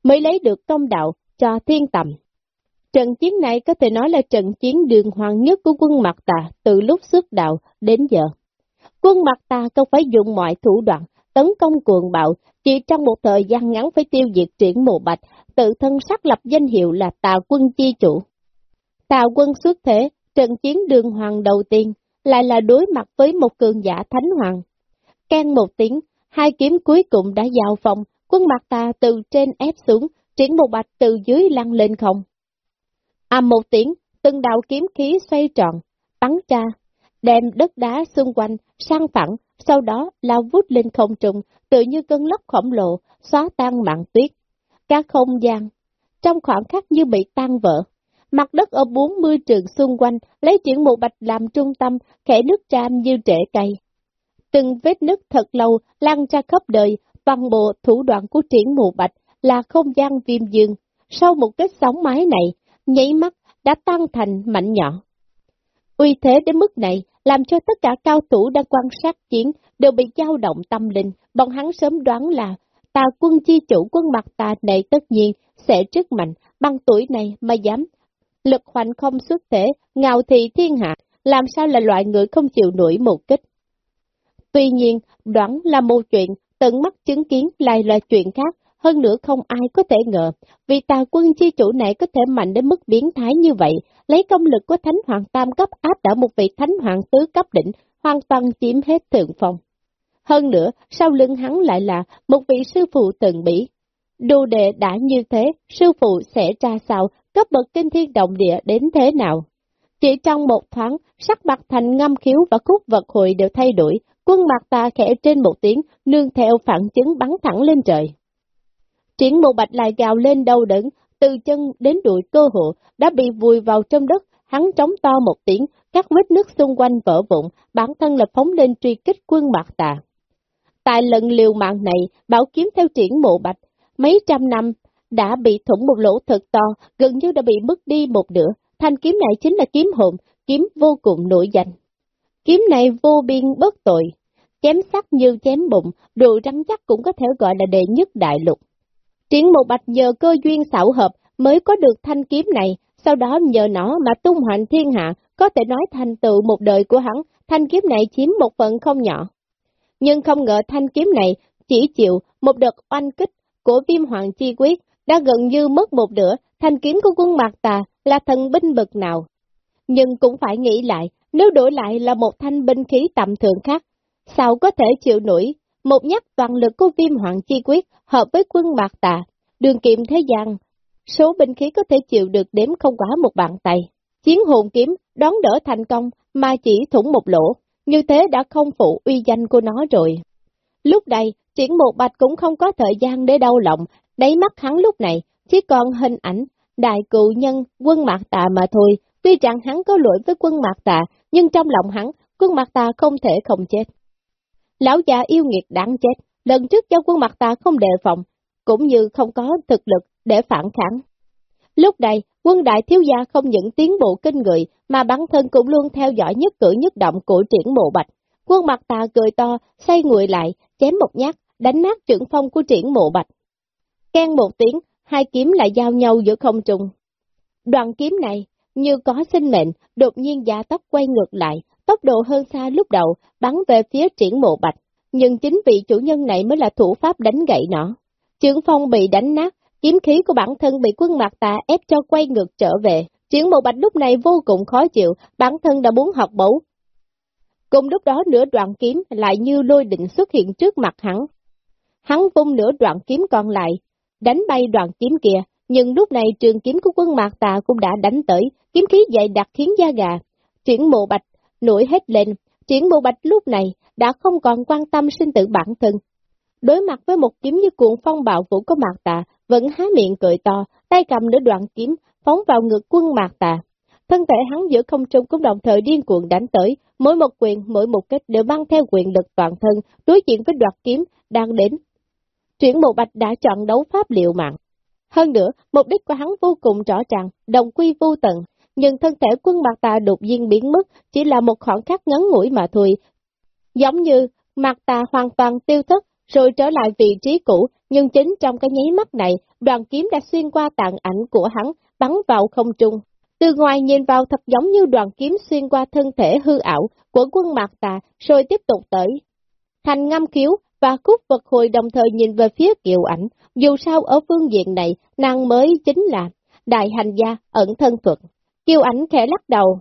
mới lấy được công đạo cho thiên tầm. Trận chiến này có thể nói là trận chiến đường hoàng nhất của quân Mạc Tà từ lúc xuất đạo đến giờ. Quân Mạc Tà không phải dùng mọi thủ đoạn, tấn công cuồng bạo, chỉ trong một thời gian ngắn phải tiêu diệt triển mộ bạch, tự thân xác lập danh hiệu là Tà quân chi chủ. Tà quân xuất thế, trận chiến đường hoàng đầu tiên, lại là đối mặt với một cường giả thánh hoàng. Can một tiếng, hai kiếm cuối cùng đã giao phòng, quân mặt tà từ trên ép xuống, triển một bạch từ dưới lăn lên không à một tiếng, từng đạo kiếm khí xoay tròn, bắn ra, đem đất đá xung quanh, sang phẳng, sau đó lao vút lên không trung, tự như cơn lốc khổng lồ, xóa tan mạng tuyết. Các không gian, trong khoảng khắc như bị tan vỡ. Mặt đất ở 40 trường xung quanh, lấy triển một bạch làm trung tâm, khẽ nước tràm như trễ cây. Từng vết nứt thật lâu, lan ra khắp đời, toàn bộ thủ đoạn của triển mù bạch là không gian viêm dương. Sau một cái sóng mái này, nháy mắt đã tăng thành mạnh nhỏ. Uy thế đến mức này, làm cho tất cả cao thủ đang quan sát chiến đều bị dao động tâm linh, bọn hắn sớm đoán là tà quân chi chủ quân mặt tà này tất nhiên sẽ rất mạnh, bằng tuổi này mà dám. Lực hoành không xuất thể, ngạo thị thiên hạ, làm sao là loại người không chịu nổi một kích. Tuy nhiên, đoán là một chuyện, tận mắt chứng kiến lại là chuyện khác, hơn nữa không ai có thể ngờ, vì tà quân chi chủ này có thể mạnh đến mức biến thái như vậy, lấy công lực của thánh hoàng tam cấp áp đảo một vị thánh hoàng tứ cấp đỉnh, hoàn toàn chiếm hết thượng phong. Hơn nữa, sau lưng hắn lại là một vị sư phụ từng bỉ. Đồ đệ đã như thế, sư phụ sẽ ra sao, cấp bậc kinh thiên động địa đến thế nào? Chỉ trong một thoáng, sắc mặt thành ngâm khiếu và khúc vật hội đều thay đổi, quân mặt ta khẽ trên một tiếng, nương theo phản chứng bắn thẳng lên trời. Triển mộ bạch lại gào lên đau đớn, từ chân đến đuổi cơ hộ, đã bị vùi vào trong đất, hắn trống to một tiếng, các vết nước xung quanh vỡ vụn, bản thân lập phóng lên truy kích quân bạc tà. Tại lần liều mạng này, bảo kiếm theo triển mộ bạch, mấy trăm năm, đã bị thủng một lỗ thật to, gần như đã bị mất đi một nửa. Thanh kiếm này chính là kiếm hồn, kiếm vô cùng nổi danh. Kiếm này vô biên bất tội, chém sắc như chém bụng, đồ rắn chắc cũng có thể gọi là đệ nhất đại lục. Triển một bạch nhờ cơ duyên xảo hợp mới có được thanh kiếm này, sau đó nhờ nó mà tung hoành thiên hạ, có thể nói thành tựu một đời của hắn, thanh kiếm này chiếm một phần không nhỏ. Nhưng không ngờ thanh kiếm này chỉ chịu một đợt oanh kích của viêm hoàng chi quyết, đã gần như mất một nửa, thanh kiếm của quân mạc tà là thần binh bực nào. Nhưng cũng phải nghĩ lại, nếu đổi lại là một thanh binh khí tầm thường khác, sao có thể chịu nổi một nhát toàn lực của viêm hoàng chi quyết hợp với quân bạc tà, đường kiệm thế gian, số binh khí có thể chịu được đếm không quá một bàn tay. chiến hồn kiếm đón đỡ thành công mà chỉ thủng một lỗ, như thế đã không phụ uy danh của nó rồi. Lúc đây, triển một bạch cũng không có thời gian để đau lòng, đáy mắt hắn lúc này chỉ còn hình ảnh đại cựu nhân quân mạc tà mà thôi. Tuy rằng hắn có lỗi với quân mạc tà, nhưng trong lòng hắn, quân mạc tà không thể không chết. Lão già yêu nghiệt đáng chết, lần trước cho quân mặt tà không đề phòng, cũng như không có thực lực để phản kháng. Lúc này, quân đại thiếu gia không những tiến bộ kinh người, mà bản thân cũng luôn theo dõi nhất cử nhất động của triển mộ bạch. Quân mặt tà cười to, xoay người lại, chém một nhát, đánh nát trưởng phong của triển mộ bạch. Ken một tiếng, hai kiếm lại giao nhau giữa không trung. Đoàn kiếm này, như có sinh mệnh, đột nhiên giả tốc quay ngược lại, tốc độ hơn xa lúc đầu, bắn về phía triển mộ bạch. Nhưng chính vị chủ nhân này mới là thủ pháp đánh gậy nó. Trưởng phong bị đánh nát, kiếm khí của bản thân bị quân mặt tà ép cho quay ngược trở về. Triển mộ bạch lúc này vô cùng khó chịu, bản thân đã muốn học bấu. Cùng lúc đó nửa đoạn kiếm lại như lôi định xuất hiện trước mặt hắn. Hắn vung nửa đoạn kiếm còn lại, đánh bay đoạn kiếm kia, nhưng lúc này trường kiếm của quân mạc tà cũng đã đánh tới, kiếm khí dày đặc khiến da gà. Triển mộ bạch nổi hết lên, triển bộ bạch lúc này đã không còn quan tâm sinh tử bản thân. Đối mặt với một kiếm như cuộn phong bạo vũ của mạc tà, vẫn há miệng cười to, tay cầm nửa đoạn kiếm, phóng vào ngực quân mạc tà. Thân thể hắn giữa không trung cũng đồng thời điên cuồng đánh tới, mỗi một quyền, mỗi một kích đều mang theo quyền lực toàn thân, đối diện với đoạt kiếm đang đến. Chuyển bộ bạch đã chọn đấu pháp liệu mạng. Hơn nữa, mục đích của hắn vô cùng rõ ràng, đồng quy vô tận, nhưng thân thể quân bạc tà đột nhiên biến mất, chỉ là một khoảng khắc ngắn ngủi mà thôi. Giống như mặt tà hoàn toàn tiêu thất, rồi trở lại vị trí cũ, nhưng chính trong cái nháy mắt này, đoàn kiếm đã xuyên qua tàn ảnh của hắn, bắn vào không trung. Từ ngoài nhìn vào thật giống như đoàn kiếm xuyên qua thân thể hư ảo của quân mạc tà, rồi tiếp tục tới. Thành ngâm khiếu và cúc vật hồi đồng thời nhìn về phía kiều ảnh, dù sao ở phương diện này, nàng mới chính là đại hành gia ẩn thân thuật. Kiều ảnh khẽ lắc đầu.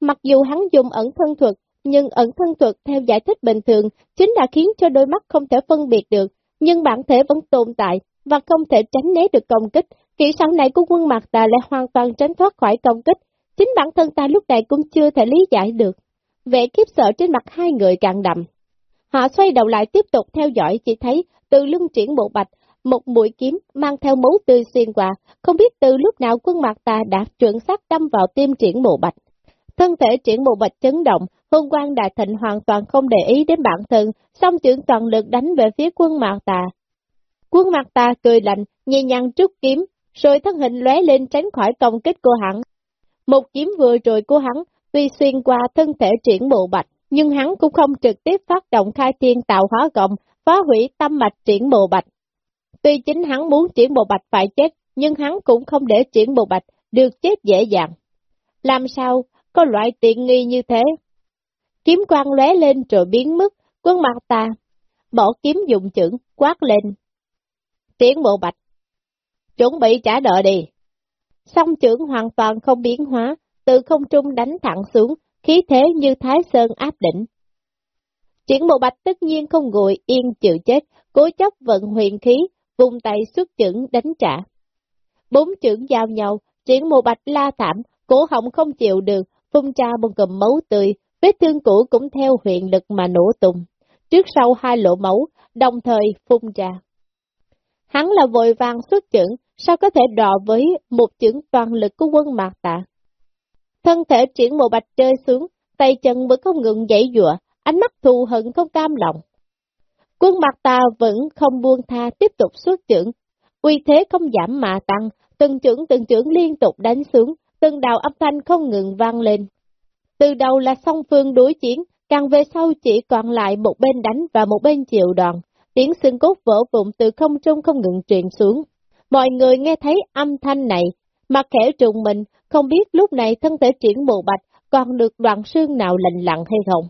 Mặc dù hắn dùng ẩn thân thuật, nhưng ẩn thân thuật theo giải thích bình thường chính là khiến cho đôi mắt không thể phân biệt được, nhưng bản thể vẫn tồn tại và không thể tránh né được công kích. Kỹ sau này của quân mặt ta lại hoàn toàn tránh thoát khỏi công kích, chính bản thân ta lúc này cũng chưa thể lý giải được. Vẻ kiếp sợ trên mặt hai người càng đậm. Họ xoay đầu lại tiếp tục theo dõi chỉ thấy từ lưng triển bộ bạch, một mũi kiếm mang theo máu tươi xuyên qua, không biết từ lúc nào quân mặt ta đã chuẩn xác đâm vào tim triển mộ bạch. Thân thể triển mộ bạch chấn động, hôn quan đại thịnh hoàn toàn không để ý đến bản thân, song trưởng toàn lực đánh về phía quân mạc ta. Quân mạc ta cười lạnh, nhẹ nhàng trút kiếm, rồi thân hình lóe lên tránh khỏi công kích của hắn. Một kiếm vừa rồi của hắn, tuy xuyên qua thân thể triển mộ bạch, nhưng hắn cũng không trực tiếp phát động khai thiên tạo hóa cộng, phá hủy tâm mạch triển mộ bạch. Tuy chính hắn muốn triển bộ bạch phải chết, nhưng hắn cũng không để triển bộ bạch được chết dễ dàng. Làm sao có loại tiện nghi như thế? Kiếm quang lóe lên rồi biến mất, quân mặt ta, bỏ kiếm dùng chưởng, quát lên. Triển bộ bạch, chuẩn bị trả nợ đi. Song trưởng hoàn toàn không biến hóa, từ không trung đánh thẳng xuống, khí thế như thái sơn áp đỉnh. Triển bộ bạch tất nhiên không ngồi yên chịu chết, cố chấp vận huyền khí, vùng tay xuất chưởng đánh trả. Bốn chưởng giao nhau, triển bộ bạch la thảm, cổ họng không chịu được, phun cha một cầm máu tươi, vết thương cũ cũng theo huyện lực mà nổ tung. Trước sau hai lỗ máu, đồng thời phun ra. Hắn là vội vàng xuất chưởng, sao có thể đọ với một chưởng toàn lực của quân mạc tạ. Thân thể triển bộ bạch rơi xuống, tay chân vẫn không ngừng dãy dụa, ánh mắt thù hận không cam lòng. Quân mặt ta vẫn không buông tha tiếp tục xuất trưởng, uy thế không giảm mà tăng, từng trưởng từng trưởng liên tục đánh xuống, từng đạo âm thanh không ngừng vang lên. Từ đầu là song phương đối chiến, càng về sau chỉ còn lại một bên đánh và một bên chịu đòn, tiếng xương cốt vỡ vụn từ không trung không ngừng truyền xuống. Mọi người nghe thấy âm thanh này, mặt khẽ trùng mình, không biết lúc này thân thể triển bộ bạch còn được đoạn xương nào lạnh lặng hay không.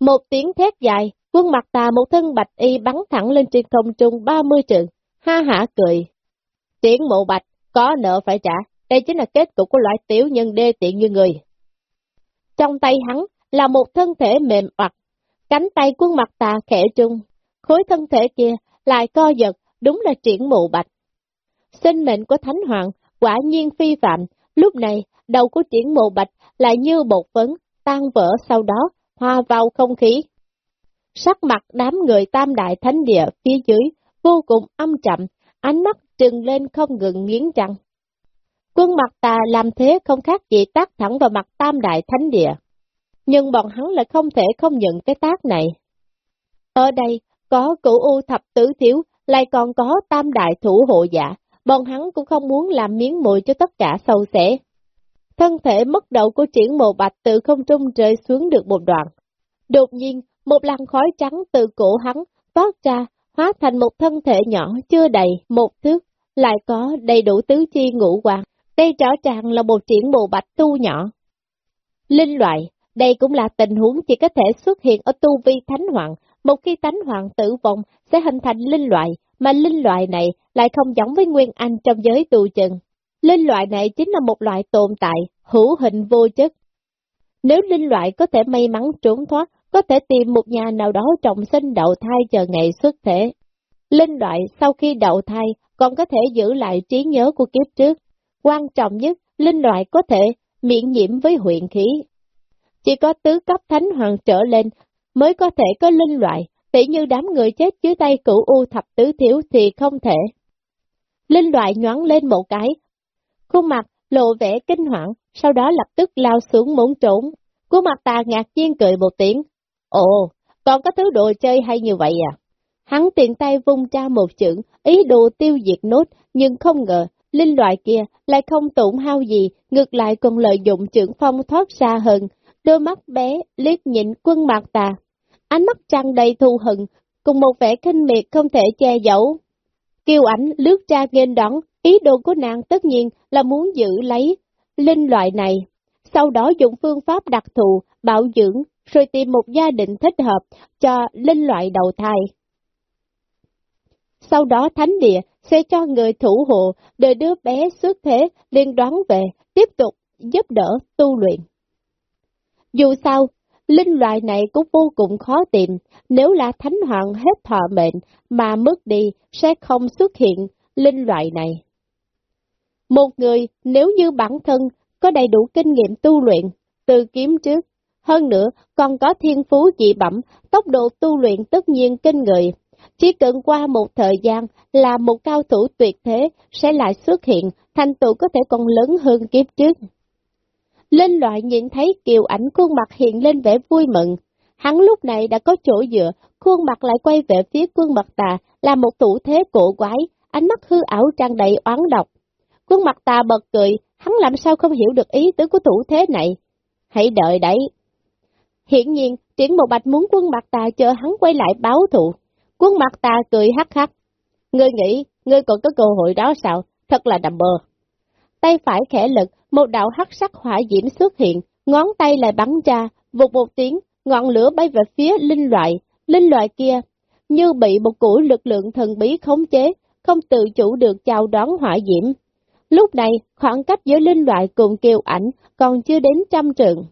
Một tiếng thét dài, quân mặt tà một thân bạch y bắn thẳng lên trên không trung 30 trường, ha hả cười. Triển mộ bạch, có nợ phải trả, đây chính là kết cục của loại tiểu nhân đê tiện như người. Trong tay hắn là một thân thể mềm oặt, cánh tay quân mặt tà khẽ trung, khối thân thể kia lại co giật, đúng là triển mộ bạch. Sinh mệnh của Thánh Hoàng quả nhiên phi phạm, Lúc này, đầu của triển mộ bạch lại như bột phấn, tan vỡ sau đó, hòa vào không khí. Sắc mặt đám người tam đại thánh địa phía dưới, vô cùng âm trầm, ánh mắt trừng lên không ngừng nghiến răng. Quân mặt tà làm thế không khác gì tác thẳng vào mặt tam đại thánh địa. Nhưng bọn hắn lại không thể không nhận cái tác này. Ở đây, có cửu u thập tứ thiếu, lại còn có tam đại thủ hộ giả, bọn hắn cũng không muốn làm miếng mùi cho tất cả sâu xẻ. Thân thể mất đầu của triển mồ bạch từ không trung rơi xuống được một đoạn. Đột nhiên, một làn khói trắng từ cổ hắn phát ra, hóa thành một thân thể nhỏ chưa đầy một thước, lại có đầy đủ tứ chi ngũ quan. Đây rõ ràng là một triển bộ bạch tu nhỏ. Linh loại, đây cũng là tình huống chỉ có thể xuất hiện ở tu vi thánh hoàng, một khi thánh hoàng tử vong sẽ hình thành linh loại, mà linh loại này lại không giống với Nguyên Anh trong giới tu chân. Linh loại này chính là một loại tồn tại, hữu hình vô chất. Nếu linh loại có thể may mắn trốn thoát, có thể tìm một nhà nào đó trọng sinh đậu thai chờ ngày xuất thể. Linh loại sau khi đậu thai còn có thể giữ lại trí nhớ của kiếp trước. Quan trọng nhất, linh loại có thể miễn nhiễm với huyện khí. Chỉ có tứ cấp thánh hoàng trở lên mới có thể có linh loại, tỷ như đám người chết dưới tay cửu U thập tứ thiếu thì không thể. Linh loại nhoắn lên một cái, khuôn mặt lộ vẻ kinh hoàng, sau đó lập tức lao xuống muốn trốn. của mặt ta ngạc nhiên cười một tiếng. Ồ, còn có thứ đồ chơi hay như vậy à? Hắn tiện tay vung ra một chưởng, ý đồ tiêu diệt nốt, nhưng không ngờ, linh loại kia lại không tổn hao gì, ngược lại còn lợi dụng chưởng phong thoát xa hơn. Đôi mắt bé liếc nhìn quân mặt tà, ánh mắt trăng đầy thù hận, cùng một vẻ kinh miệt không thể che giấu. Kiều ảnh lướt ra nghênh đón, ý đồ của nàng tất nhiên là muốn giữ lấy linh loại này, sau đó dùng phương pháp đặc thù, bảo dưỡng, rồi tìm một gia đình thích hợp cho linh loại đầu thai. Sau đó thánh địa sẽ cho người thủ hộ để đứa bé xuất thế liên đoán về, tiếp tục giúp đỡ tu luyện. Dù sao, linh loại này cũng vô cùng khó tìm, nếu là thánh hoàng hết thọ mệnh mà mất đi sẽ không xuất hiện linh loại này. Một người nếu như bản thân có đầy đủ kinh nghiệm tu luyện, từ kiếm trước, hơn nữa còn có thiên phú dị bẩm, tốc độ tu luyện tất nhiên kinh người. Chỉ cần qua một thời gian là một cao thủ tuyệt thế sẽ lại xuất hiện, thành tựu có thể còn lớn hơn kiếp trước. Linh loại nhìn thấy kiều ảnh khuôn mặt hiện lên vẻ vui mừng. Hắn lúc này đã có chỗ dựa, khuôn mặt lại quay về phía khuôn mặt tà, là một thủ thế cổ quái, ánh mắt hư ảo trang đầy oán độc. khuôn mặt tà bật cười, hắn làm sao không hiểu được ý tứ của thủ thế này. Hãy đợi đấy hiển nhiên, triển một bạch muốn quân mặt tà chờ hắn quay lại báo thù. Quân mặt tà cười hắc hắc. Ngươi nghĩ, ngươi còn có cơ hội đó sao? Thật là đầm bờ. Tay phải khẽ lực, một đạo hắc sắc hỏa diễm xuất hiện, ngón tay lại bắn ra, vụt một tiếng, ngọn lửa bay về phía linh loại, linh loại kia, như bị một củ lực lượng thần bí khống chế, không tự chủ được chào đón hỏa diễm. Lúc này, khoảng cách giữa linh loại cùng kiều ảnh còn chưa đến trăm trượng.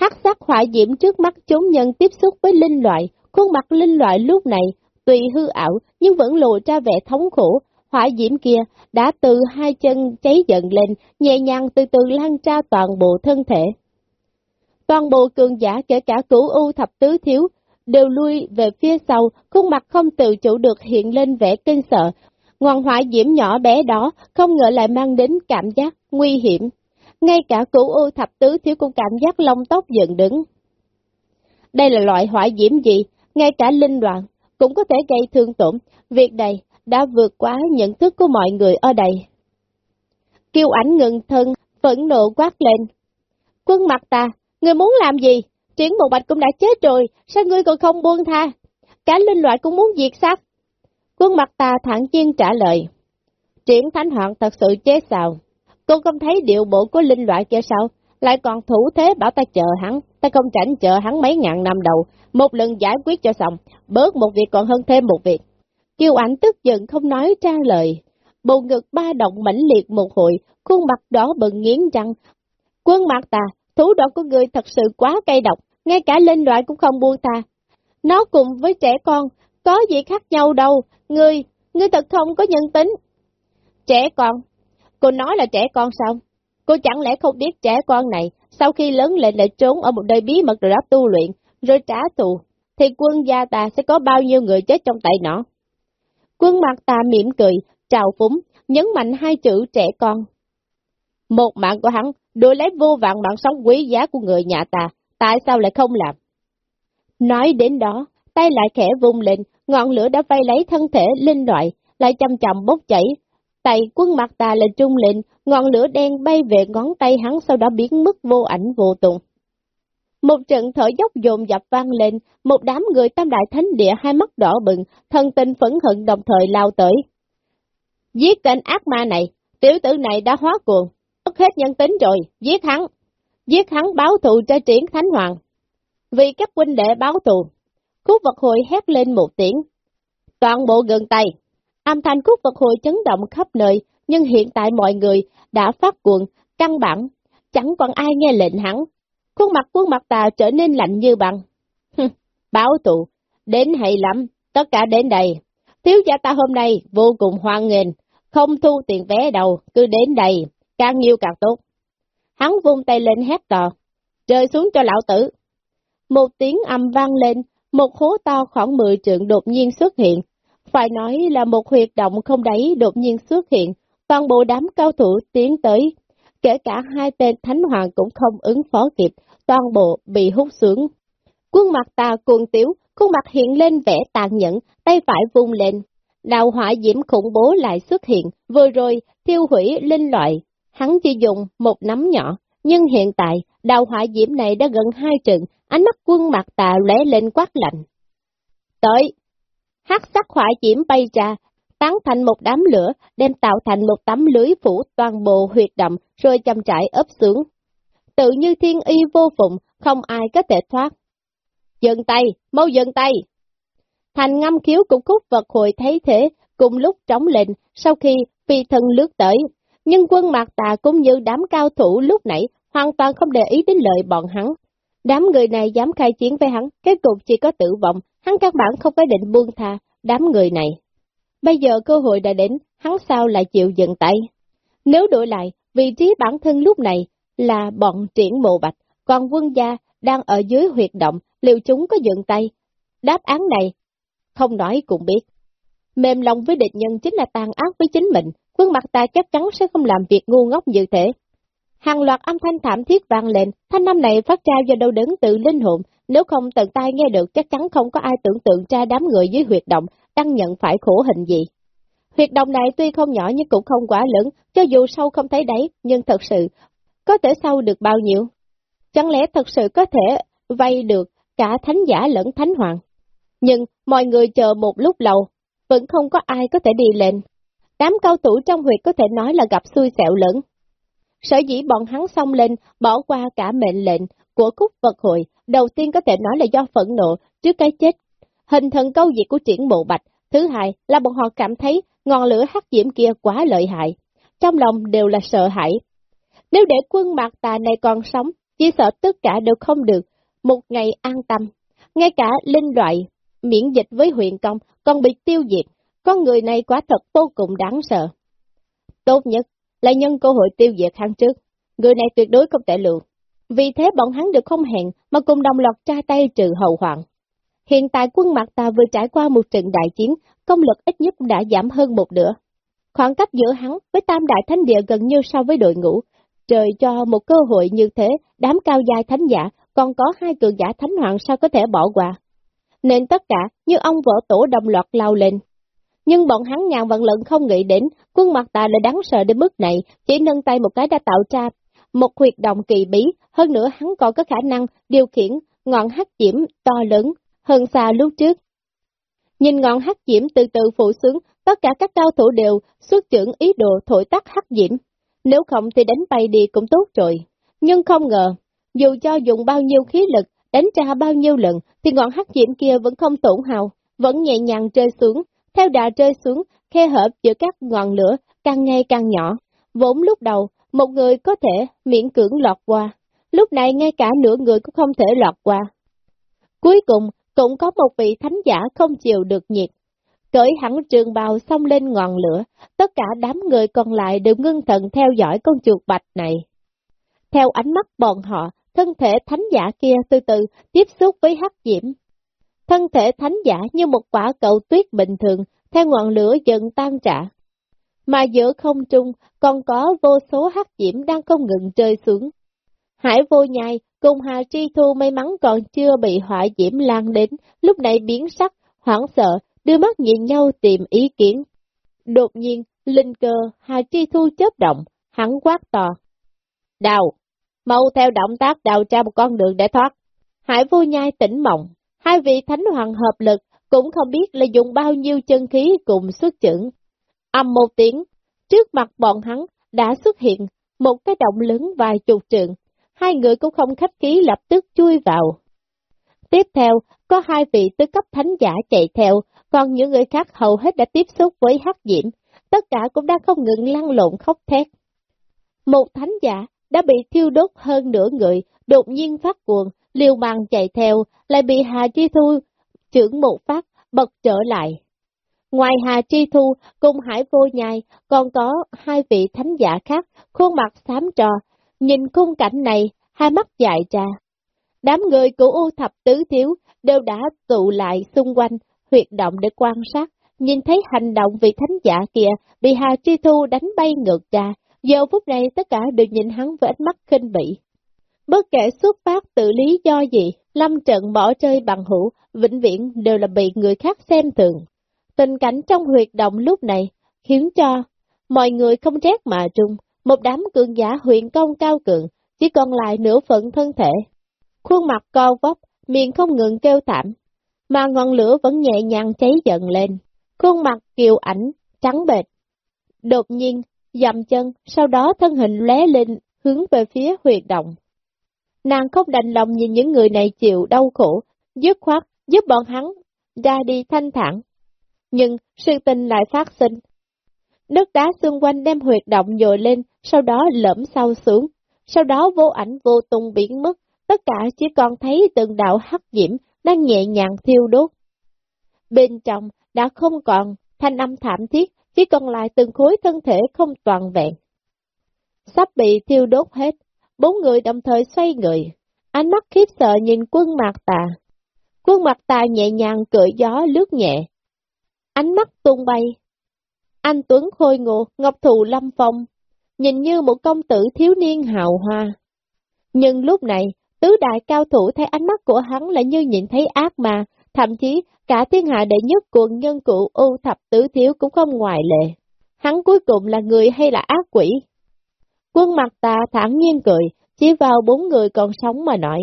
Hắc sắc hỏa diễm trước mắt chúng nhân tiếp xúc với linh loại, khuôn mặt linh loại lúc này, tùy hư ảo nhưng vẫn lộ ra vẻ thống khổ, hỏa diễm kia đã từ hai chân cháy dần lên, nhẹ nhàng từ từ lan ra toàn bộ thân thể. Toàn bộ cường giả kể cả cửu u thập tứ thiếu, đều lui về phía sau, khuôn mặt không tự chủ được hiện lên vẻ kinh sợ. Ngọn hỏa diễm nhỏ bé đó không ngờ lại mang đến cảm giác nguy hiểm. Ngay cả cửu u thập tứ thiếu cũng cảm giác lông tóc dựng đứng. Đây là loại hỏa diễm gì? Ngay cả linh đoạn cũng có thể gây thương tổn. Việc này đã vượt quá nhận thức của mọi người ở đây. Kiêu ảnh ngừng thân, phẫn nộ quát lên. Quân mặt ta, người muốn làm gì? Triển một bạch cũng đã chết rồi, sao ngươi còn không buông tha? Cả linh loại cũng muốn diệt sát. Quân mặt ta thẳng nhiên trả lời. Triển thánh hoạn thật sự chế xào. Cô không thấy điệu bộ của linh loại kia sao? Lại còn thủ thế bảo ta chờ hắn, ta không tránh chờ hắn mấy ngàn năm đầu, một lần giải quyết cho xong, bớt một việc còn hơn thêm một việc. Kiều ảnh tức giận không nói ra lời. Bầu ngực ba động mãnh liệt một hồi, khuôn mặt đỏ bừng nghiến răng. Quân mặt ta, thủ đoạn của người thật sự quá cay độc, ngay cả linh loại cũng không buông ta. Nó cùng với trẻ con, có gì khác nhau đâu, ngươi, ngươi thật không có nhân tính. Trẻ con, Cô nói là trẻ con sao? Cô chẳng lẽ không biết trẻ con này, sau khi lớn lên lại trốn ở một nơi bí mật rồi đó tu luyện, rồi trả tù, thì quân gia ta sẽ có bao nhiêu người chết trong tay nó? Quân mặt ta mỉm cười, trào phúng, nhấn mạnh hai chữ trẻ con. Một mạng của hắn, đuổi lấy vô vạn mạng sống quý giá của người nhà ta, tại sao lại không làm? Nói đến đó, tay lại khẽ vung lên, ngọn lửa đã vây lấy thân thể linh loại, lại chăm chậm bốc chảy. Tay quân mặt ta lên trung lên, ngọn lửa đen bay về ngón tay hắn sau đó biến mất vô ảnh vô tung. Một trận thở dốc dồn dập vang lên, một đám người tam đại thánh địa hai mắt đỏ bừng, thân tình phẫn hận đồng thời lao tới. Giết tên ác ma này, tiểu tử này đã hóa cuồng, mất hết nhân tính rồi, giết hắn. Giết hắn báo thù cho triển thánh hoàng. Vì các huynh đệ báo thù, khu vật hội hét lên một tiếng. Toàn bộ gần tay, âm thanh khúc vật hội chấn động khắp nơi, nhưng hiện tại mọi người đã phát cuồng, căn bản, chẳng còn ai nghe lệnh hắn. Khuôn mặt quân mặt tà trở nên lạnh như bằng. báo tụ đến hay lắm, tất cả đến đây. Thiếu gia ta hôm nay vô cùng hoan nghênh, không thu tiền vé đâu, cứ đến đây, càng nhiều càng tốt. Hắn vung tay lên hét to, rơi xuống cho lão tử. Một tiếng âm vang lên, một hố to khoảng 10 trượng đột nhiên xuất hiện. Phải nói là một huyệt động không đáy đột nhiên xuất hiện, toàn bộ đám cao thủ tiến tới. Kể cả hai tên thánh hoàng cũng không ứng phó kịp, toàn bộ bị hút xuống. Quân mặt ta cuồng tiếu, khuôn mặt hiện lên vẻ tàn nhẫn, tay phải vung lên. Đạo hỏa diễm khủng bố lại xuất hiện, vừa rồi thiêu hủy linh loại. Hắn chỉ dùng một nắm nhỏ, nhưng hiện tại đạo hỏa diễm này đã gần hai trượng, ánh mắt quân mặt tà lóe lên quát lạnh. Tới! Hắc sắc hỏa diễm bay ra, tán thành một đám lửa, đem tạo thành một tấm lưới phủ toàn bộ huyệt động, rồi chăm trải ấp xuống. Tự như thiên y vô phụng, không ai có thể thoát. Dừng tay, mau dừng tay! Thành ngâm khiếu cũng khúc vật hồi thấy thế, cùng lúc trống lên, sau khi phi thân lướt tới. Nhưng quân mạc tà cũng như đám cao thủ lúc nãy, hoàn toàn không để ý đến lời bọn hắn. Đám người này dám khai chiến với hắn, kết cục chỉ có tử vong, hắn các bản không có định buông tha, đám người này. Bây giờ cơ hội đã đến, hắn sao lại chịu dừng tay? Nếu đổi lại, vị trí bản thân lúc này là bọn triển mộ bạch, còn quân gia đang ở dưới huyệt động, liệu chúng có dừng tay? Đáp án này, không nói cũng biết. Mềm lòng với địch nhân chính là tàn ác với chính mình, quân mặt ta chắc chắn sẽ không làm việc ngu ngốc như thế. Hàng loạt âm thanh thảm thiết vang lên, thanh âm này phát ra do đâu đứng từ linh hồn, nếu không tận tai nghe được chắc chắn không có ai tưởng tượng ra đám người dưới huyệt động đang nhận phải khổ hình gì. Huyệt động này tuy không nhỏ nhưng cũng không quá lớn, cho dù sâu không thấy đáy, nhưng thật sự, có thể sâu được bao nhiêu? Chẳng lẽ thật sự có thể vay được cả thánh giả lẫn thánh hoàng? Nhưng mọi người chờ một lúc lâu, vẫn không có ai có thể đi lên. Đám cao thủ trong huyệt có thể nói là gặp xui xẻo lớn. Sở dĩ bọn hắn xông lên, bỏ qua cả mệnh lệnh của khúc vật hội, đầu tiên có thể nói là do phẫn nộ trước cái chết. Hình thần câu diệt của triển bộ bạch, thứ hai là bọn họ cảm thấy ngọn lửa hắc diễm kia quá lợi hại. Trong lòng đều là sợ hãi. Nếu để quân mạc tà này còn sống, chỉ sợ tất cả đều không được, một ngày an tâm. Ngay cả linh loại, miễn dịch với huyện công, còn bị tiêu diệt, con người này quá thật vô cùng đáng sợ. Tốt nhất là nhân cơ hội tiêu diệt hắn trước, người này tuyệt đối không thể lường. Vì thế bọn hắn được không hẹn mà cùng đồng loạt tra tay trừ hậu hoạn. Hiện tại quân mặt ta vừa trải qua một trận đại chiến, công lực ít nhất đã giảm hơn một nửa. Khoảng cách giữa hắn với tam đại thánh địa gần như so với đội ngũ, trời cho một cơ hội như thế, đám cao dài thánh giả, còn có hai cường giả thánh hoàng sao có thể bỏ qua. Nên tất cả, như ông vợ tổ đồng loạt lao lên. Nhưng bọn hắn ngàn vận lận không nghĩ đến, quân mặt ta lại đáng sợ đến mức này, chỉ nâng tay một cái đã tạo ra một huyệt động kỳ bí, hơn nữa hắn còn có khả năng điều khiển ngọn hắc diễm to lớn hơn xa lúc trước. Nhìn ngọn hắc diễm từ từ phụ xuống, tất cả các cao thủ đều xuất trưởng ý đồ thổi tắt hắc diễm. Nếu không thì đánh bay đi cũng tốt rồi. Nhưng không ngờ, dù cho dùng bao nhiêu khí lực, đánh ra bao nhiêu lần, thì ngọn hắc diễm kia vẫn không tổn hào, vẫn nhẹ nhàng rơi xuống. Theo đà rơi xuống, khe hở giữa các ngọn lửa càng ngày càng nhỏ. Vốn lúc đầu, một người có thể miễn cưỡng lọt qua, lúc này ngay cả nửa người cũng không thể lọt qua. Cuối cùng, cũng có một vị thánh giả không chịu được nhiệt. cởi hẳn trường bào xông lên ngọn lửa, tất cả đám người còn lại đều ngưng thần theo dõi con chuột bạch này. Theo ánh mắt bọn họ, thân thể thánh giả kia từ từ tiếp xúc với hắc diễm. Thân thể thánh giả như một quả cầu tuyết bình thường, theo ngọn lửa dần tan trả. Mà giữa không trung còn có vô số hắc diễm đang không ngừng rơi xuống. Hải vô nhai cùng Hà Tri Thu may mắn còn chưa bị hỏa diễm lan đến, lúc này biến sắc, hoảng sợ, đưa mắt nhìn nhau tìm ý kiến. Đột nhiên, linh cơ, Hà Tri Thu chớp động, hắn quát to. Đào! Mau theo động tác đào ra một con đường để thoát. Hải vô nhai tỉnh mộng, hai vị thánh hoàng hợp lực cũng không biết là dùng bao nhiêu chân khí cùng xuất chưởng. Âm một tiếng, trước mặt bọn hắn đã xuất hiện một cái động lớn vài chục trượng, hai người cũng không khách khí lập tức chui vào. Tiếp theo, có hai vị tứ cấp thánh giả chạy theo, còn những người khác hầu hết đã tiếp xúc với hắc diễm, tất cả cũng đang không ngừng lăn lộn khóc thét. Một thánh giả đã bị thiêu đốt hơn nửa người, đột nhiên phát cuồng, liều mạng chạy theo, lại bị Hà Chi Thu trưởng một phát, bật trở lại. Ngoài Hà Chi Thu cùng Hải Vô Nhai, còn có hai vị thánh giả khác, khuôn mặt xám trò, nhìn khung cảnh này, hai mắt dại ra. Đám người của U Thập Tứ Thiếu đều đã tụ lại xung quanh, huyệt động để quan sát, nhìn thấy hành động vị thánh giả kia bị Hà Chi Thu đánh bay ngược ra, giờ phút này tất cả đều nhìn hắn với ánh mắt khinh bỉ. Bất kể xuất phát tự lý do gì, lâm trận bỏ chơi bằng hữu, vĩnh viễn đều là bị người khác xem thường. Tình cảnh trong huyệt động lúc này khiến cho mọi người không rét mà trung, một đám cường giả huyện công cao cường, chỉ còn lại nửa phận thân thể. Khuôn mặt co vóc, miệng không ngừng kêu thảm, mà ngọn lửa vẫn nhẹ nhàng cháy dần lên. Khuôn mặt kiều ảnh, trắng bệt. Đột nhiên, dầm chân, sau đó thân hình lé lên, hướng về phía huyệt động. Nàng không đành lòng nhìn những người này chịu đau khổ, dứt khoát, giúp bọn hắn ra đi thanh thản. Nhưng sự tình lại phát sinh. nước đá xung quanh đem huyệt động dội lên, sau đó lẫm sâu xuống, sau đó vô ảnh vô tung biến mất, tất cả chỉ còn thấy từng đạo hắc diễm đang nhẹ nhàng thiêu đốt. Bên trong đã không còn thanh âm thảm thiết, chỉ còn lại từng khối thân thể không toàn vẹn. Sắp bị thiêu đốt hết, bốn người đồng thời xoay người, ánh mắt khiếp sợ nhìn quân mặt tà. Quân mặt tà nhẹ nhàng cởi gió lướt nhẹ. Ánh mắt tung bay. Anh Tuấn khôi ngộ, ngọc thù lâm phong, nhìn như một công tử thiếu niên hào hoa. Nhưng lúc này, tứ đại cao thủ thấy ánh mắt của hắn là như nhìn thấy ác mà, thậm chí cả thiên hạ đệ nhất quần nhân cụ ô thập tứ thiếu cũng không ngoại lệ. Hắn cuối cùng là người hay là ác quỷ? Quân mặt ta thẳng nhiên cười, chỉ vào bốn người còn sống mà nói.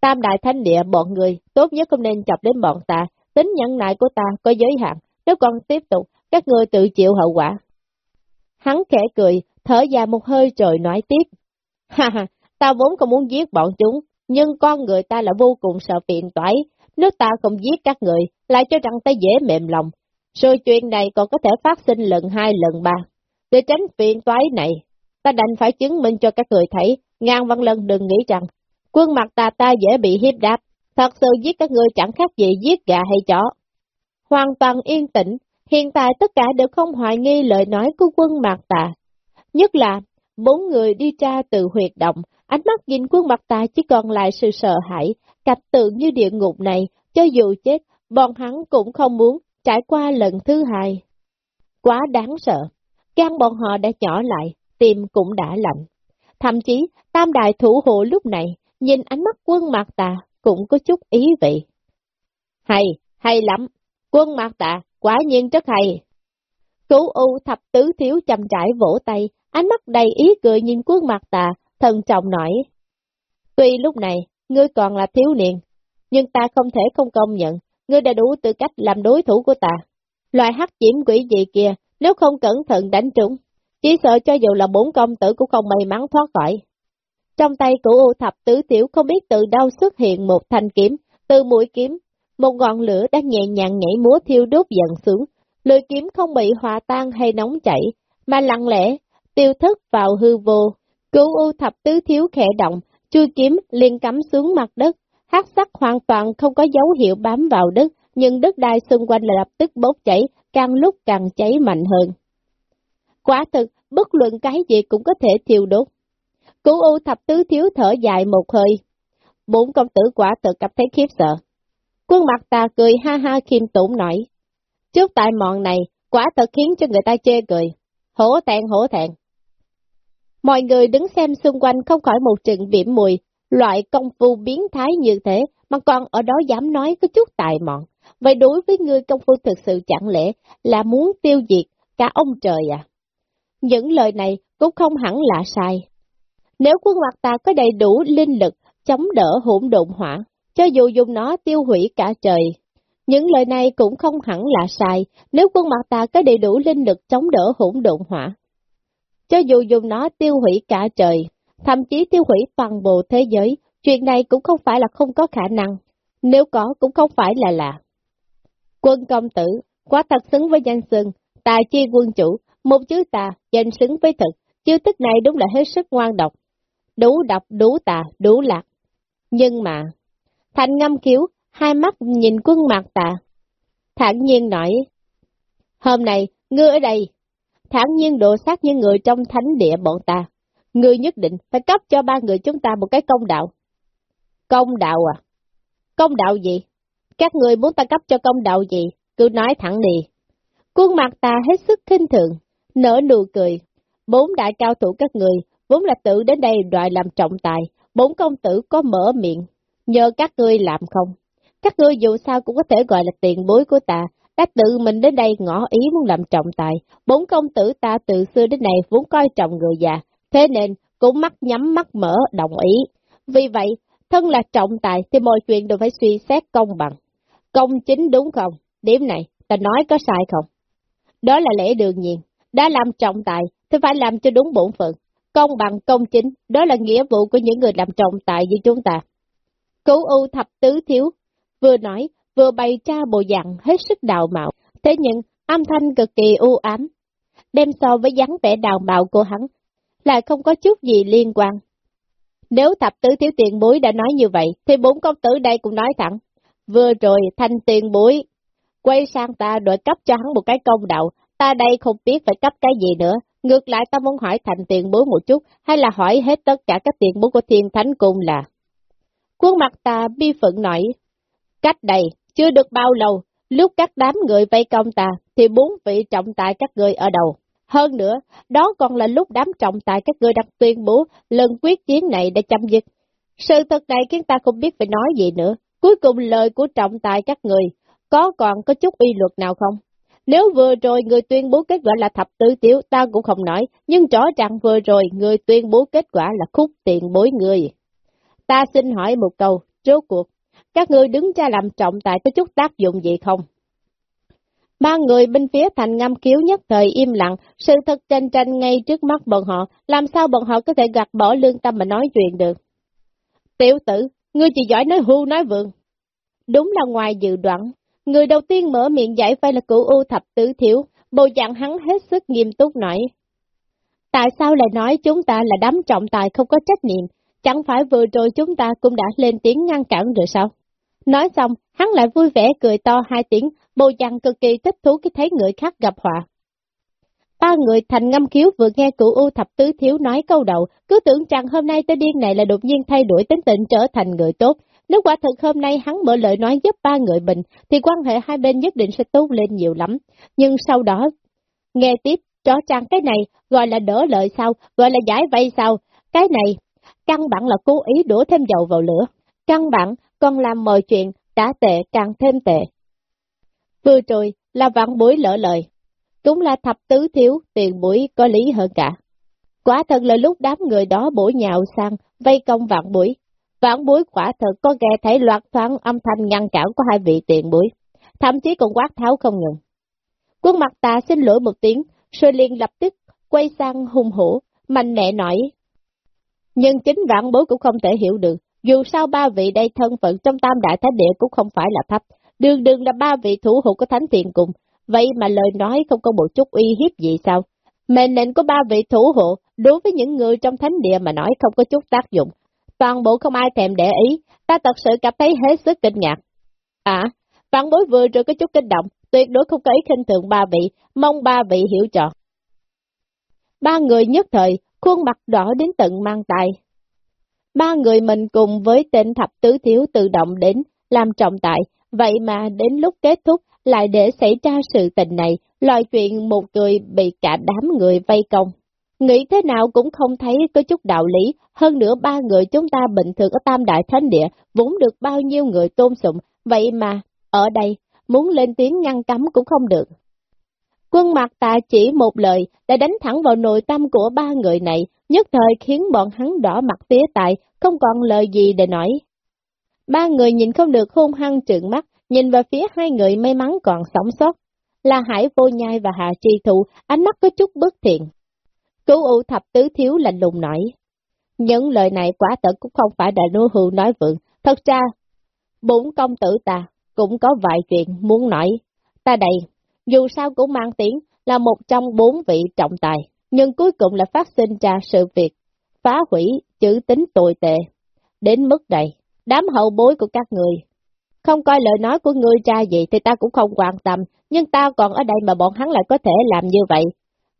Tam đại thanh địa bọn người, tốt nhất không nên chọc đến bọn ta, tính nhận nại của ta có giới hạn, nếu còn tiếp tục, các người tự chịu hậu quả. Hắn khẽ cười, thở dài một hơi rồi nói tiếp. Ha ha, ta vốn không muốn giết bọn chúng, nhưng con người ta là vô cùng sợ phiền toái, nếu ta không giết các người, lại cho rằng ta dễ mềm lòng. Rồi chuyện này còn có thể phát sinh lần hai lần ba. Để tránh phiền toái này, ta đành phải chứng minh cho các người thấy, ngàn văn lần đừng nghĩ rằng, quân mặt ta ta dễ bị hiếp đáp, thật sự giết các người chẳng khác gì giết gà hay chó. Hoàn toàn yên tĩnh, hiện tại tất cả đều không hoài nghi lời nói của quân mặt tà. Nhất là, bốn người đi tra từ huyệt động, ánh mắt nhìn quân mặt tà chỉ còn lại sự sợ hãi, cạch tượng như địa ngục này, cho dù chết, bọn hắn cũng không muốn trải qua lần thứ hai. Quá đáng sợ, gan bọn họ đã nhỏ lại, tim cũng đã lạnh. Thậm chí, tam đại thủ hộ lúc này, nhìn ánh mắt quân mạc tà, cũng có chút ý vị. Hay, hay lắm, quân mạc tà, quả nhiên rất hay. Cứu U thập tứ thiếu chầm trải vỗ tay, ánh mắt đầy ý cười nhìn quân mạc tà, thần trọng nói. Tuy lúc này, ngươi còn là thiếu niên, nhưng ta không thể không công nhận, ngươi đã đủ tư cách làm đối thủ của ta. Loài hắc diễm quỷ dị kia, nếu không cẩn thận đánh trúng, chỉ sợ cho dù là bốn công tử cũng không may mắn thoát khỏi. Trong tay của U thập tứ tiểu không biết từ đâu xuất hiện một thanh kiếm, từ mũi kiếm, một ngọn lửa đang nhẹ nhàng nhảy múa thiêu đốt dần xuống, lưỡi kiếm không bị hòa tan hay nóng chảy, mà lặng lẽ, tiêu thức vào hư vô. Cửu U thập tứ thiếu khẽ động, chui kiếm liền cắm xuống mặt đất, hát sắc hoàn toàn không có dấu hiệu bám vào đất, nhưng đất đai xung quanh là lập tức bốc cháy, càng lúc càng cháy mạnh hơn. Quả thực, bất luận cái gì cũng có thể thiêu đốt. Cú u thập tứ thiếu thở dài một hơi. Bốn công tử quả tự cảm thấy khiếp sợ. Quân mặt ta cười ha ha khiêm tốn nói. Trước tại mọn này, quả thật khiến cho người ta chê cười. Hổ thẹn hổ thẹn. Mọi người đứng xem xung quanh không khỏi một trận viểm mùi, loại công phu biến thái như thế mà còn ở đó dám nói có chút tài mọn. Vậy đối với người công phu thực sự chẳng lẽ là muốn tiêu diệt cả ông trời à? Những lời này cũng không hẳn là sai. Nếu quân mặt ta có đầy đủ linh lực chống đỡ hỗn độn hỏa, cho dù dùng nó tiêu hủy cả trời. Những lời này cũng không hẳn là sai, nếu quân mặt ta có đầy đủ linh lực chống đỡ hỗn độn hỏa. Cho dù dùng nó tiêu hủy cả trời, thậm chí tiêu hủy toàn bộ thế giới, chuyện này cũng không phải là không có khả năng, nếu có cũng không phải là lạ. Quân công tử, quá thật xứng với danh xưng, tài chi quân chủ, một chữ tà, danh xứng với thực, chiêu thức này đúng là hết sức ngoan độc. Đủ độc, đủ tà, đủ lạc. Nhưng mà, thành ngâm kiếu, hai mắt nhìn quân mặt tà. Thẳng nhiên nói, hôm nay, ngươi ở đây, thẳng nhiên độ sát như người trong thánh địa bọn ta. Ngươi nhất định phải cấp cho ba người chúng ta một cái công đạo. Công đạo à? Công đạo gì? Các người muốn ta cấp cho công đạo gì? Cứ nói thẳng đi. Quân mặt ta hết sức khinh thường, nở nụ cười. Bốn đại cao thủ các người, vốn là tự đến đây đòi làm trọng tài, bốn công tử có mở miệng, nhờ các ngươi làm không. Các ngươi dù sao cũng có thể gọi là tiền bối của ta, đã tự mình đến đây ngỏ ý muốn làm trọng tài, bốn công tử ta từ xưa đến nay vốn coi trọng người già, thế nên cũng mắt nhắm mắt mở đồng ý. Vì vậy, thân là trọng tài thì mọi chuyện đều phải suy xét công bằng. Công chính đúng không? Điểm này, ta nói có sai không? Đó là lẽ đương nhiên, đã làm trọng tài thì phải làm cho đúng bổn phận. Công bằng công chính, đó là nghĩa vụ của những người làm trọng tài như chúng ta. Cứu ưu thập tứ thiếu, vừa nói, vừa bày tra bộ dạng hết sức đào mạo, thế nhưng âm thanh cực kỳ u ám. Đem so với dáng vẻ đào mạo của hắn, lại không có chút gì liên quan. Nếu thập tứ thiếu tiền bối đã nói như vậy, thì bốn công tử đây cũng nói thẳng. Vừa rồi thanh tiền bối, quay sang ta đòi cấp cho hắn một cái công đạo, ta đây không biết phải cấp cái gì nữa. Ngược lại ta muốn hỏi thành tiền bối một chút, hay là hỏi hết tất cả các tiền bối của thiên thánh cung là. khuôn mặt ta bi phận nói, cách đây, chưa được bao lâu, lúc các đám người vây công ta, thì bốn vị trọng tài các người ở đầu. Hơn nữa, đó còn là lúc đám trọng tài các người đặt tuyên bố lần quyết chiến này đã chấm dứt. Sự thật này khiến ta không biết phải nói gì nữa. Cuối cùng lời của trọng tài các người, có còn có chút uy luật nào không? Nếu vừa rồi người tuyên bố kết quả là thập tứ tiểu ta cũng không nói, nhưng rõ ràng vừa rồi người tuyên bố kết quả là khúc tiền bối người. Ta xin hỏi một câu, rốt cuộc, các ngươi đứng ra làm trọng tài có chút tác dụng gì không? Ba người bên phía thành ngâm kiếu nhất thời im lặng, sự thật tranh tranh ngay trước mắt bọn họ, làm sao bọn họ có thể gạt bỏ lương tâm mà nói chuyện được? Tiểu tử, ngươi chỉ giỏi nói hưu nói vượng. Đúng là ngoài dự đoán, người đầu tiên mở miệng giải vây là Cửu U thập tứ thiếu, bộ dạng hắn hết sức nghiêm túc nói. Tại sao lại nói chúng ta là đám trọng tài không có trách nhiệm, chẳng phải vừa rồi chúng ta cũng đã lên tiếng ngăn cản rồi sao? Nói xong, hắn lại vui vẻ cười to hai tiếng, bộ dạng cực kỳ thích thú khi thấy người khác gặp họa. Ba người thành ngâm khiếu vừa nghe Cửu U thập tứ thiếu nói câu đầu, cứ tưởng rằng hôm nay tên điên này là đột nhiên thay đổi tính tình trở thành người tốt. Nếu quả thật hôm nay hắn mở lời nói giúp ba người mình, thì quan hệ hai bên nhất định sẽ tốt lên nhiều lắm. Nhưng sau đó, nghe tiếp, rõ ràng cái này gọi là đỡ lợi sao, gọi là giải vay sao, cái này căn bản là cố ý đổ thêm dầu vào lửa. Căn bản còn làm mọi chuyện đã tệ càng thêm tệ. Vừa rồi là vạn bối lỡ lời, cũng là thập tứ thiếu tiền bối có lý hơn cả. Quả thật là lúc đám người đó bổ nhào sang, vây công vạn bối. Phản bối quả thật có nghe thấy loạt thoáng âm thanh ngăn cản của hai vị tiền bối, thậm chí còn quát tháo không ngừng. Quân mặt ta xin lỗi một tiếng, rồi liền lập tức quay sang hung hổ, mạnh mẽ nói. Nhưng chính vạn bối cũng không thể hiểu được, dù sao ba vị đây thân phận trong tam đại thánh địa cũng không phải là thấp, đường đường là ba vị thủ hộ của thánh tiền cùng, vậy mà lời nói không có một chút uy hiếp gì sao? Mệnh lệnh của ba vị thủ hộ đối với những người trong thánh địa mà nói không có chút tác dụng. Toàn bộ không ai thèm để ý, ta thật sự cảm thấy hết sức kinh ngạc. À, văn bối vừa rồi có chút kinh động, tuyệt đối không có ý khinh thường ba vị, mong ba vị hiểu cho. Ba người nhất thời, khuôn mặt đỏ đến tận mang tay. Ba người mình cùng với tên thập tứ thiếu tự động đến làm trọng tại, vậy mà đến lúc kết thúc lại để xảy ra sự tình này, loài chuyện một người bị cả đám người vây công. Nghĩ thế nào cũng không thấy có chút đạo lý, hơn nữa ba người chúng ta bình thường ở Tam Đại Thánh Địa, vốn được bao nhiêu người tôn sụng, vậy mà, ở đây, muốn lên tiếng ngăn cấm cũng không được. Quân mặt tà chỉ một lời đã đánh thẳng vào nội tâm của ba người này, nhất thời khiến bọn hắn đỏ mặt tía tại, không còn lời gì để nói. Ba người nhìn không được hung hăng trợn mắt, nhìn vào phía hai người may mắn còn sống sót, là Hải Vô Nhai và Hạ Tri Thụ, ánh mắt có chút bất thiện. Cứu u thập tứ thiếu lạnh lùng nói. Những lời này quả thật cũng không phải là nô hưu nói vượng, thật ra, bốn công tử ta cũng có vài chuyện muốn nói. Ta đây, dù sao cũng mang tiếng là một trong bốn vị trọng tài, nhưng cuối cùng là phát sinh ra sự việc, phá hủy chữ tính tồi tệ. Đến mức đây, đám hậu bối của các người không coi lời nói của ngươi ra gì thì ta cũng không quan tâm, nhưng ta còn ở đây mà bọn hắn lại có thể làm như vậy.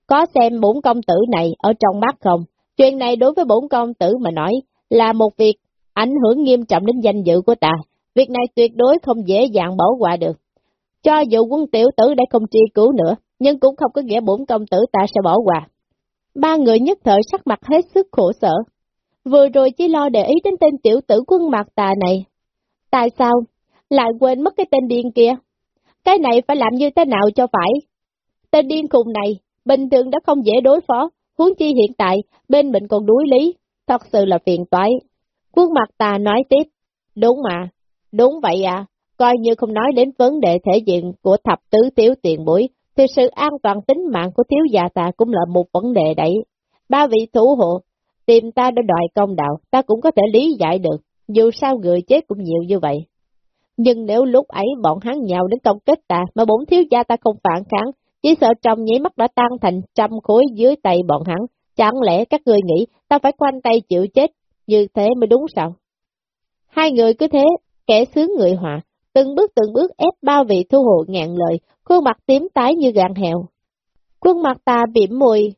Có xem bốn công tử này ở trong mắt không? Chuyện này đối với bốn công tử mà nói là một việc ảnh hưởng nghiêm trọng đến danh dự của ta. Việc này tuyệt đối không dễ dàng bỏ qua được. Cho dù quân tiểu tử đã không tri cứu nữa, nhưng cũng không có nghĩa bốn công tử ta sẽ bỏ qua. Ba người nhất thời sắc mặt hết sức khổ sở. Vừa rồi chỉ lo để ý đến tên tiểu tử quân mặt tà này. Tại sao lại quên mất cái tên điên kia. Cái này phải làm như thế nào cho phải. Tên điên khùng này, bình thường đã không dễ đối phó, huống chi hiện tại, bên mình còn đuối lý, thật sự là phiền toái. Quân mặt ta nói tiếp, đúng mà, đúng vậy à, coi như không nói đến vấn đề thể diện của thập tứ tiểu tiền bối, thì sự an toàn tính mạng của thiếu già ta cũng là một vấn đề đấy. Ba vị thủ hộ, tìm ta đã đòi công đạo, ta cũng có thể lý giải được, dù sao người chết cũng nhiều như vậy. Nhưng nếu lúc ấy bọn hắn nhào đến công kích ta, mà bốn thiếu gia ta không phản kháng, chỉ sợ trong nháy mắt đã tan thành trăm khối dưới tay bọn hắn, chẳng lẽ các người nghĩ ta phải quanh tay chịu chết, như thế mới đúng sao? Hai người cứ thế, kẻ sướng người họa, từng bước từng bước ép bao vị thu hộ ngàn lời, khuôn mặt tím tái như gàn hèo, Khuôn mặt ta biểm mùi,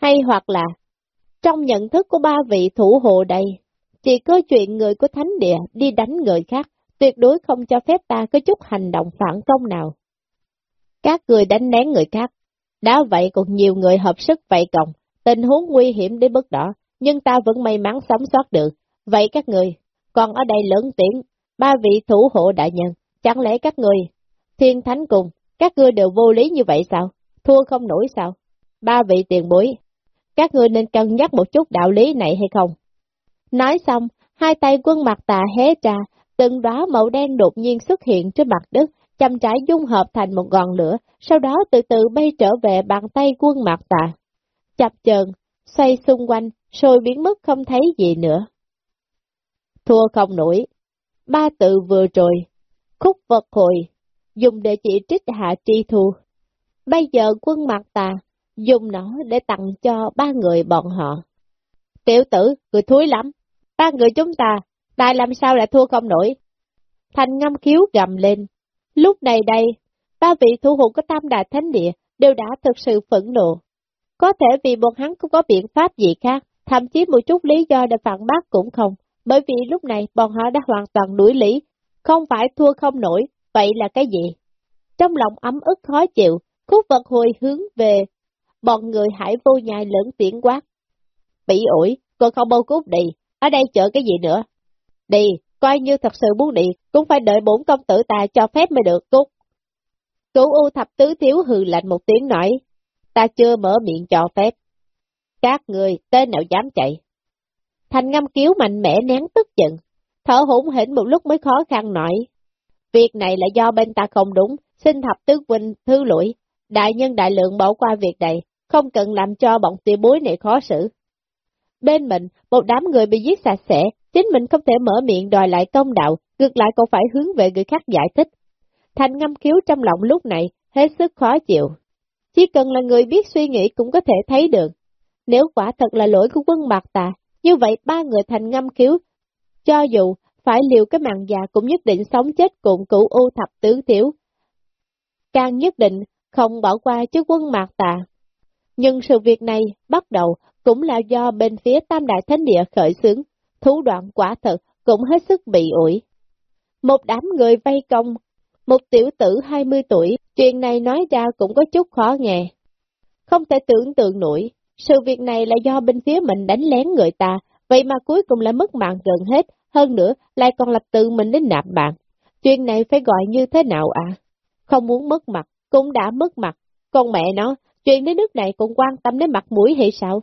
hay hoặc là, trong nhận thức của ba vị thủ hộ đây, chỉ có chuyện người của thánh địa đi đánh người khác, tuyệt đối không cho phép ta có chút hành động phản công nào. Các người đánh nén người khác, đã vậy còn nhiều người hợp sức vậy cộng, tình huống nguy hiểm đến mức đó, nhưng ta vẫn may mắn sống sót được. Vậy các người, còn ở đây lớn tiếng, ba vị thủ hộ đại nhân, chẳng lẽ các người, thiên thánh cùng, các ngươi đều vô lý như vậy sao? Thua không nổi sao? Ba vị tiền bối, các ngươi nên cân nhắc một chút đạo lý này hay không? Nói xong, hai tay quân mặt tà hé ra, từng đóa màu đen đột nhiên xuất hiện trên mặt đất, chậm trải dung hợp thành một ngọn lửa, sau đó từ từ bay trở về bàn tay quân Mạc tà. Chập chờn, xoay xung quanh, rồi biến mất không thấy gì nữa. Thua không nổi. Ba tự vừa rồi, khúc vật hồi, dùng để chỉ trích hạ tri thu. Bây giờ quân Mạc tà, dùng nó để tặng cho ba người bọn họ. Tiểu tử, người thúi lắm. Ba người chúng ta Tại làm sao lại thua không nổi? Thành ngâm khiếu gầm lên. Lúc này đây, ba vị thủ hộ của Tam Đại Thánh Địa đều đã thực sự phẫn nộ. Có thể vì bọn hắn không có biện pháp gì khác, thậm chí một chút lý do để phản bác cũng không, bởi vì lúc này bọn họ đã hoàn toàn đuổi lý, không phải thua không nổi, vậy là cái gì? Trong lòng ấm ức khó chịu, khúc vật hồi hướng về, bọn người hải vô nhai lớn tiếng quát. Bị ủi, còn không bao cút đi, ở đây chờ cái gì nữa? Đi, coi như thật sự muốn đi, cũng phải đợi bốn công tử ta cho phép mới được cút. Cửu U thập tứ thiếu hừ lạnh một tiếng nói, ta chưa mở miệng cho phép. Các người, tên nào dám chạy? Thành ngâm kiếu mạnh mẽ nén tức giận, thở hổn hển một lúc mới khó khăn nói. Việc này là do bên ta không đúng, xin thập tứ huynh thư lỗi, đại nhân đại lượng bỏ qua việc này, không cần làm cho bọn tiêu bối này khó xử. Bên mình, một đám người bị giết sạch sẽ, chính mình không thể mở miệng đòi lại công đạo, ngược lại còn phải hướng về người khác giải thích. Thành ngâm khiếu trong lòng lúc này, hết sức khó chịu. Chỉ cần là người biết suy nghĩ cũng có thể thấy được. Nếu quả thật là lỗi của quân mặt tà, như vậy ba người thành ngâm khiếu, cho dù phải liều cái mạng già cũng nhất định sống chết cùng cửu u thập tứ tiểu. Càng nhất định không bỏ qua chức quân mạc tà. Nhưng sự việc này bắt đầu cũng là do bên phía Tam Đại Thánh Địa khởi xướng, thủ đoạn quả thật cũng hết sức bị ủi. Một đám người vây công, một tiểu tử 20 tuổi, chuyện này nói ra cũng có chút khó nghe. Không thể tưởng tượng nổi, sự việc này là do bên phía mình đánh lén người ta, vậy mà cuối cùng là mất mạng gần hết, hơn nữa lại còn lập tự mình đến nạp bạn. Chuyện này phải gọi như thế nào à? Không muốn mất mặt, cũng đã mất mặt. Con mẹ nó, chuyện đến nước này cũng quan tâm đến mặt mũi hay sao?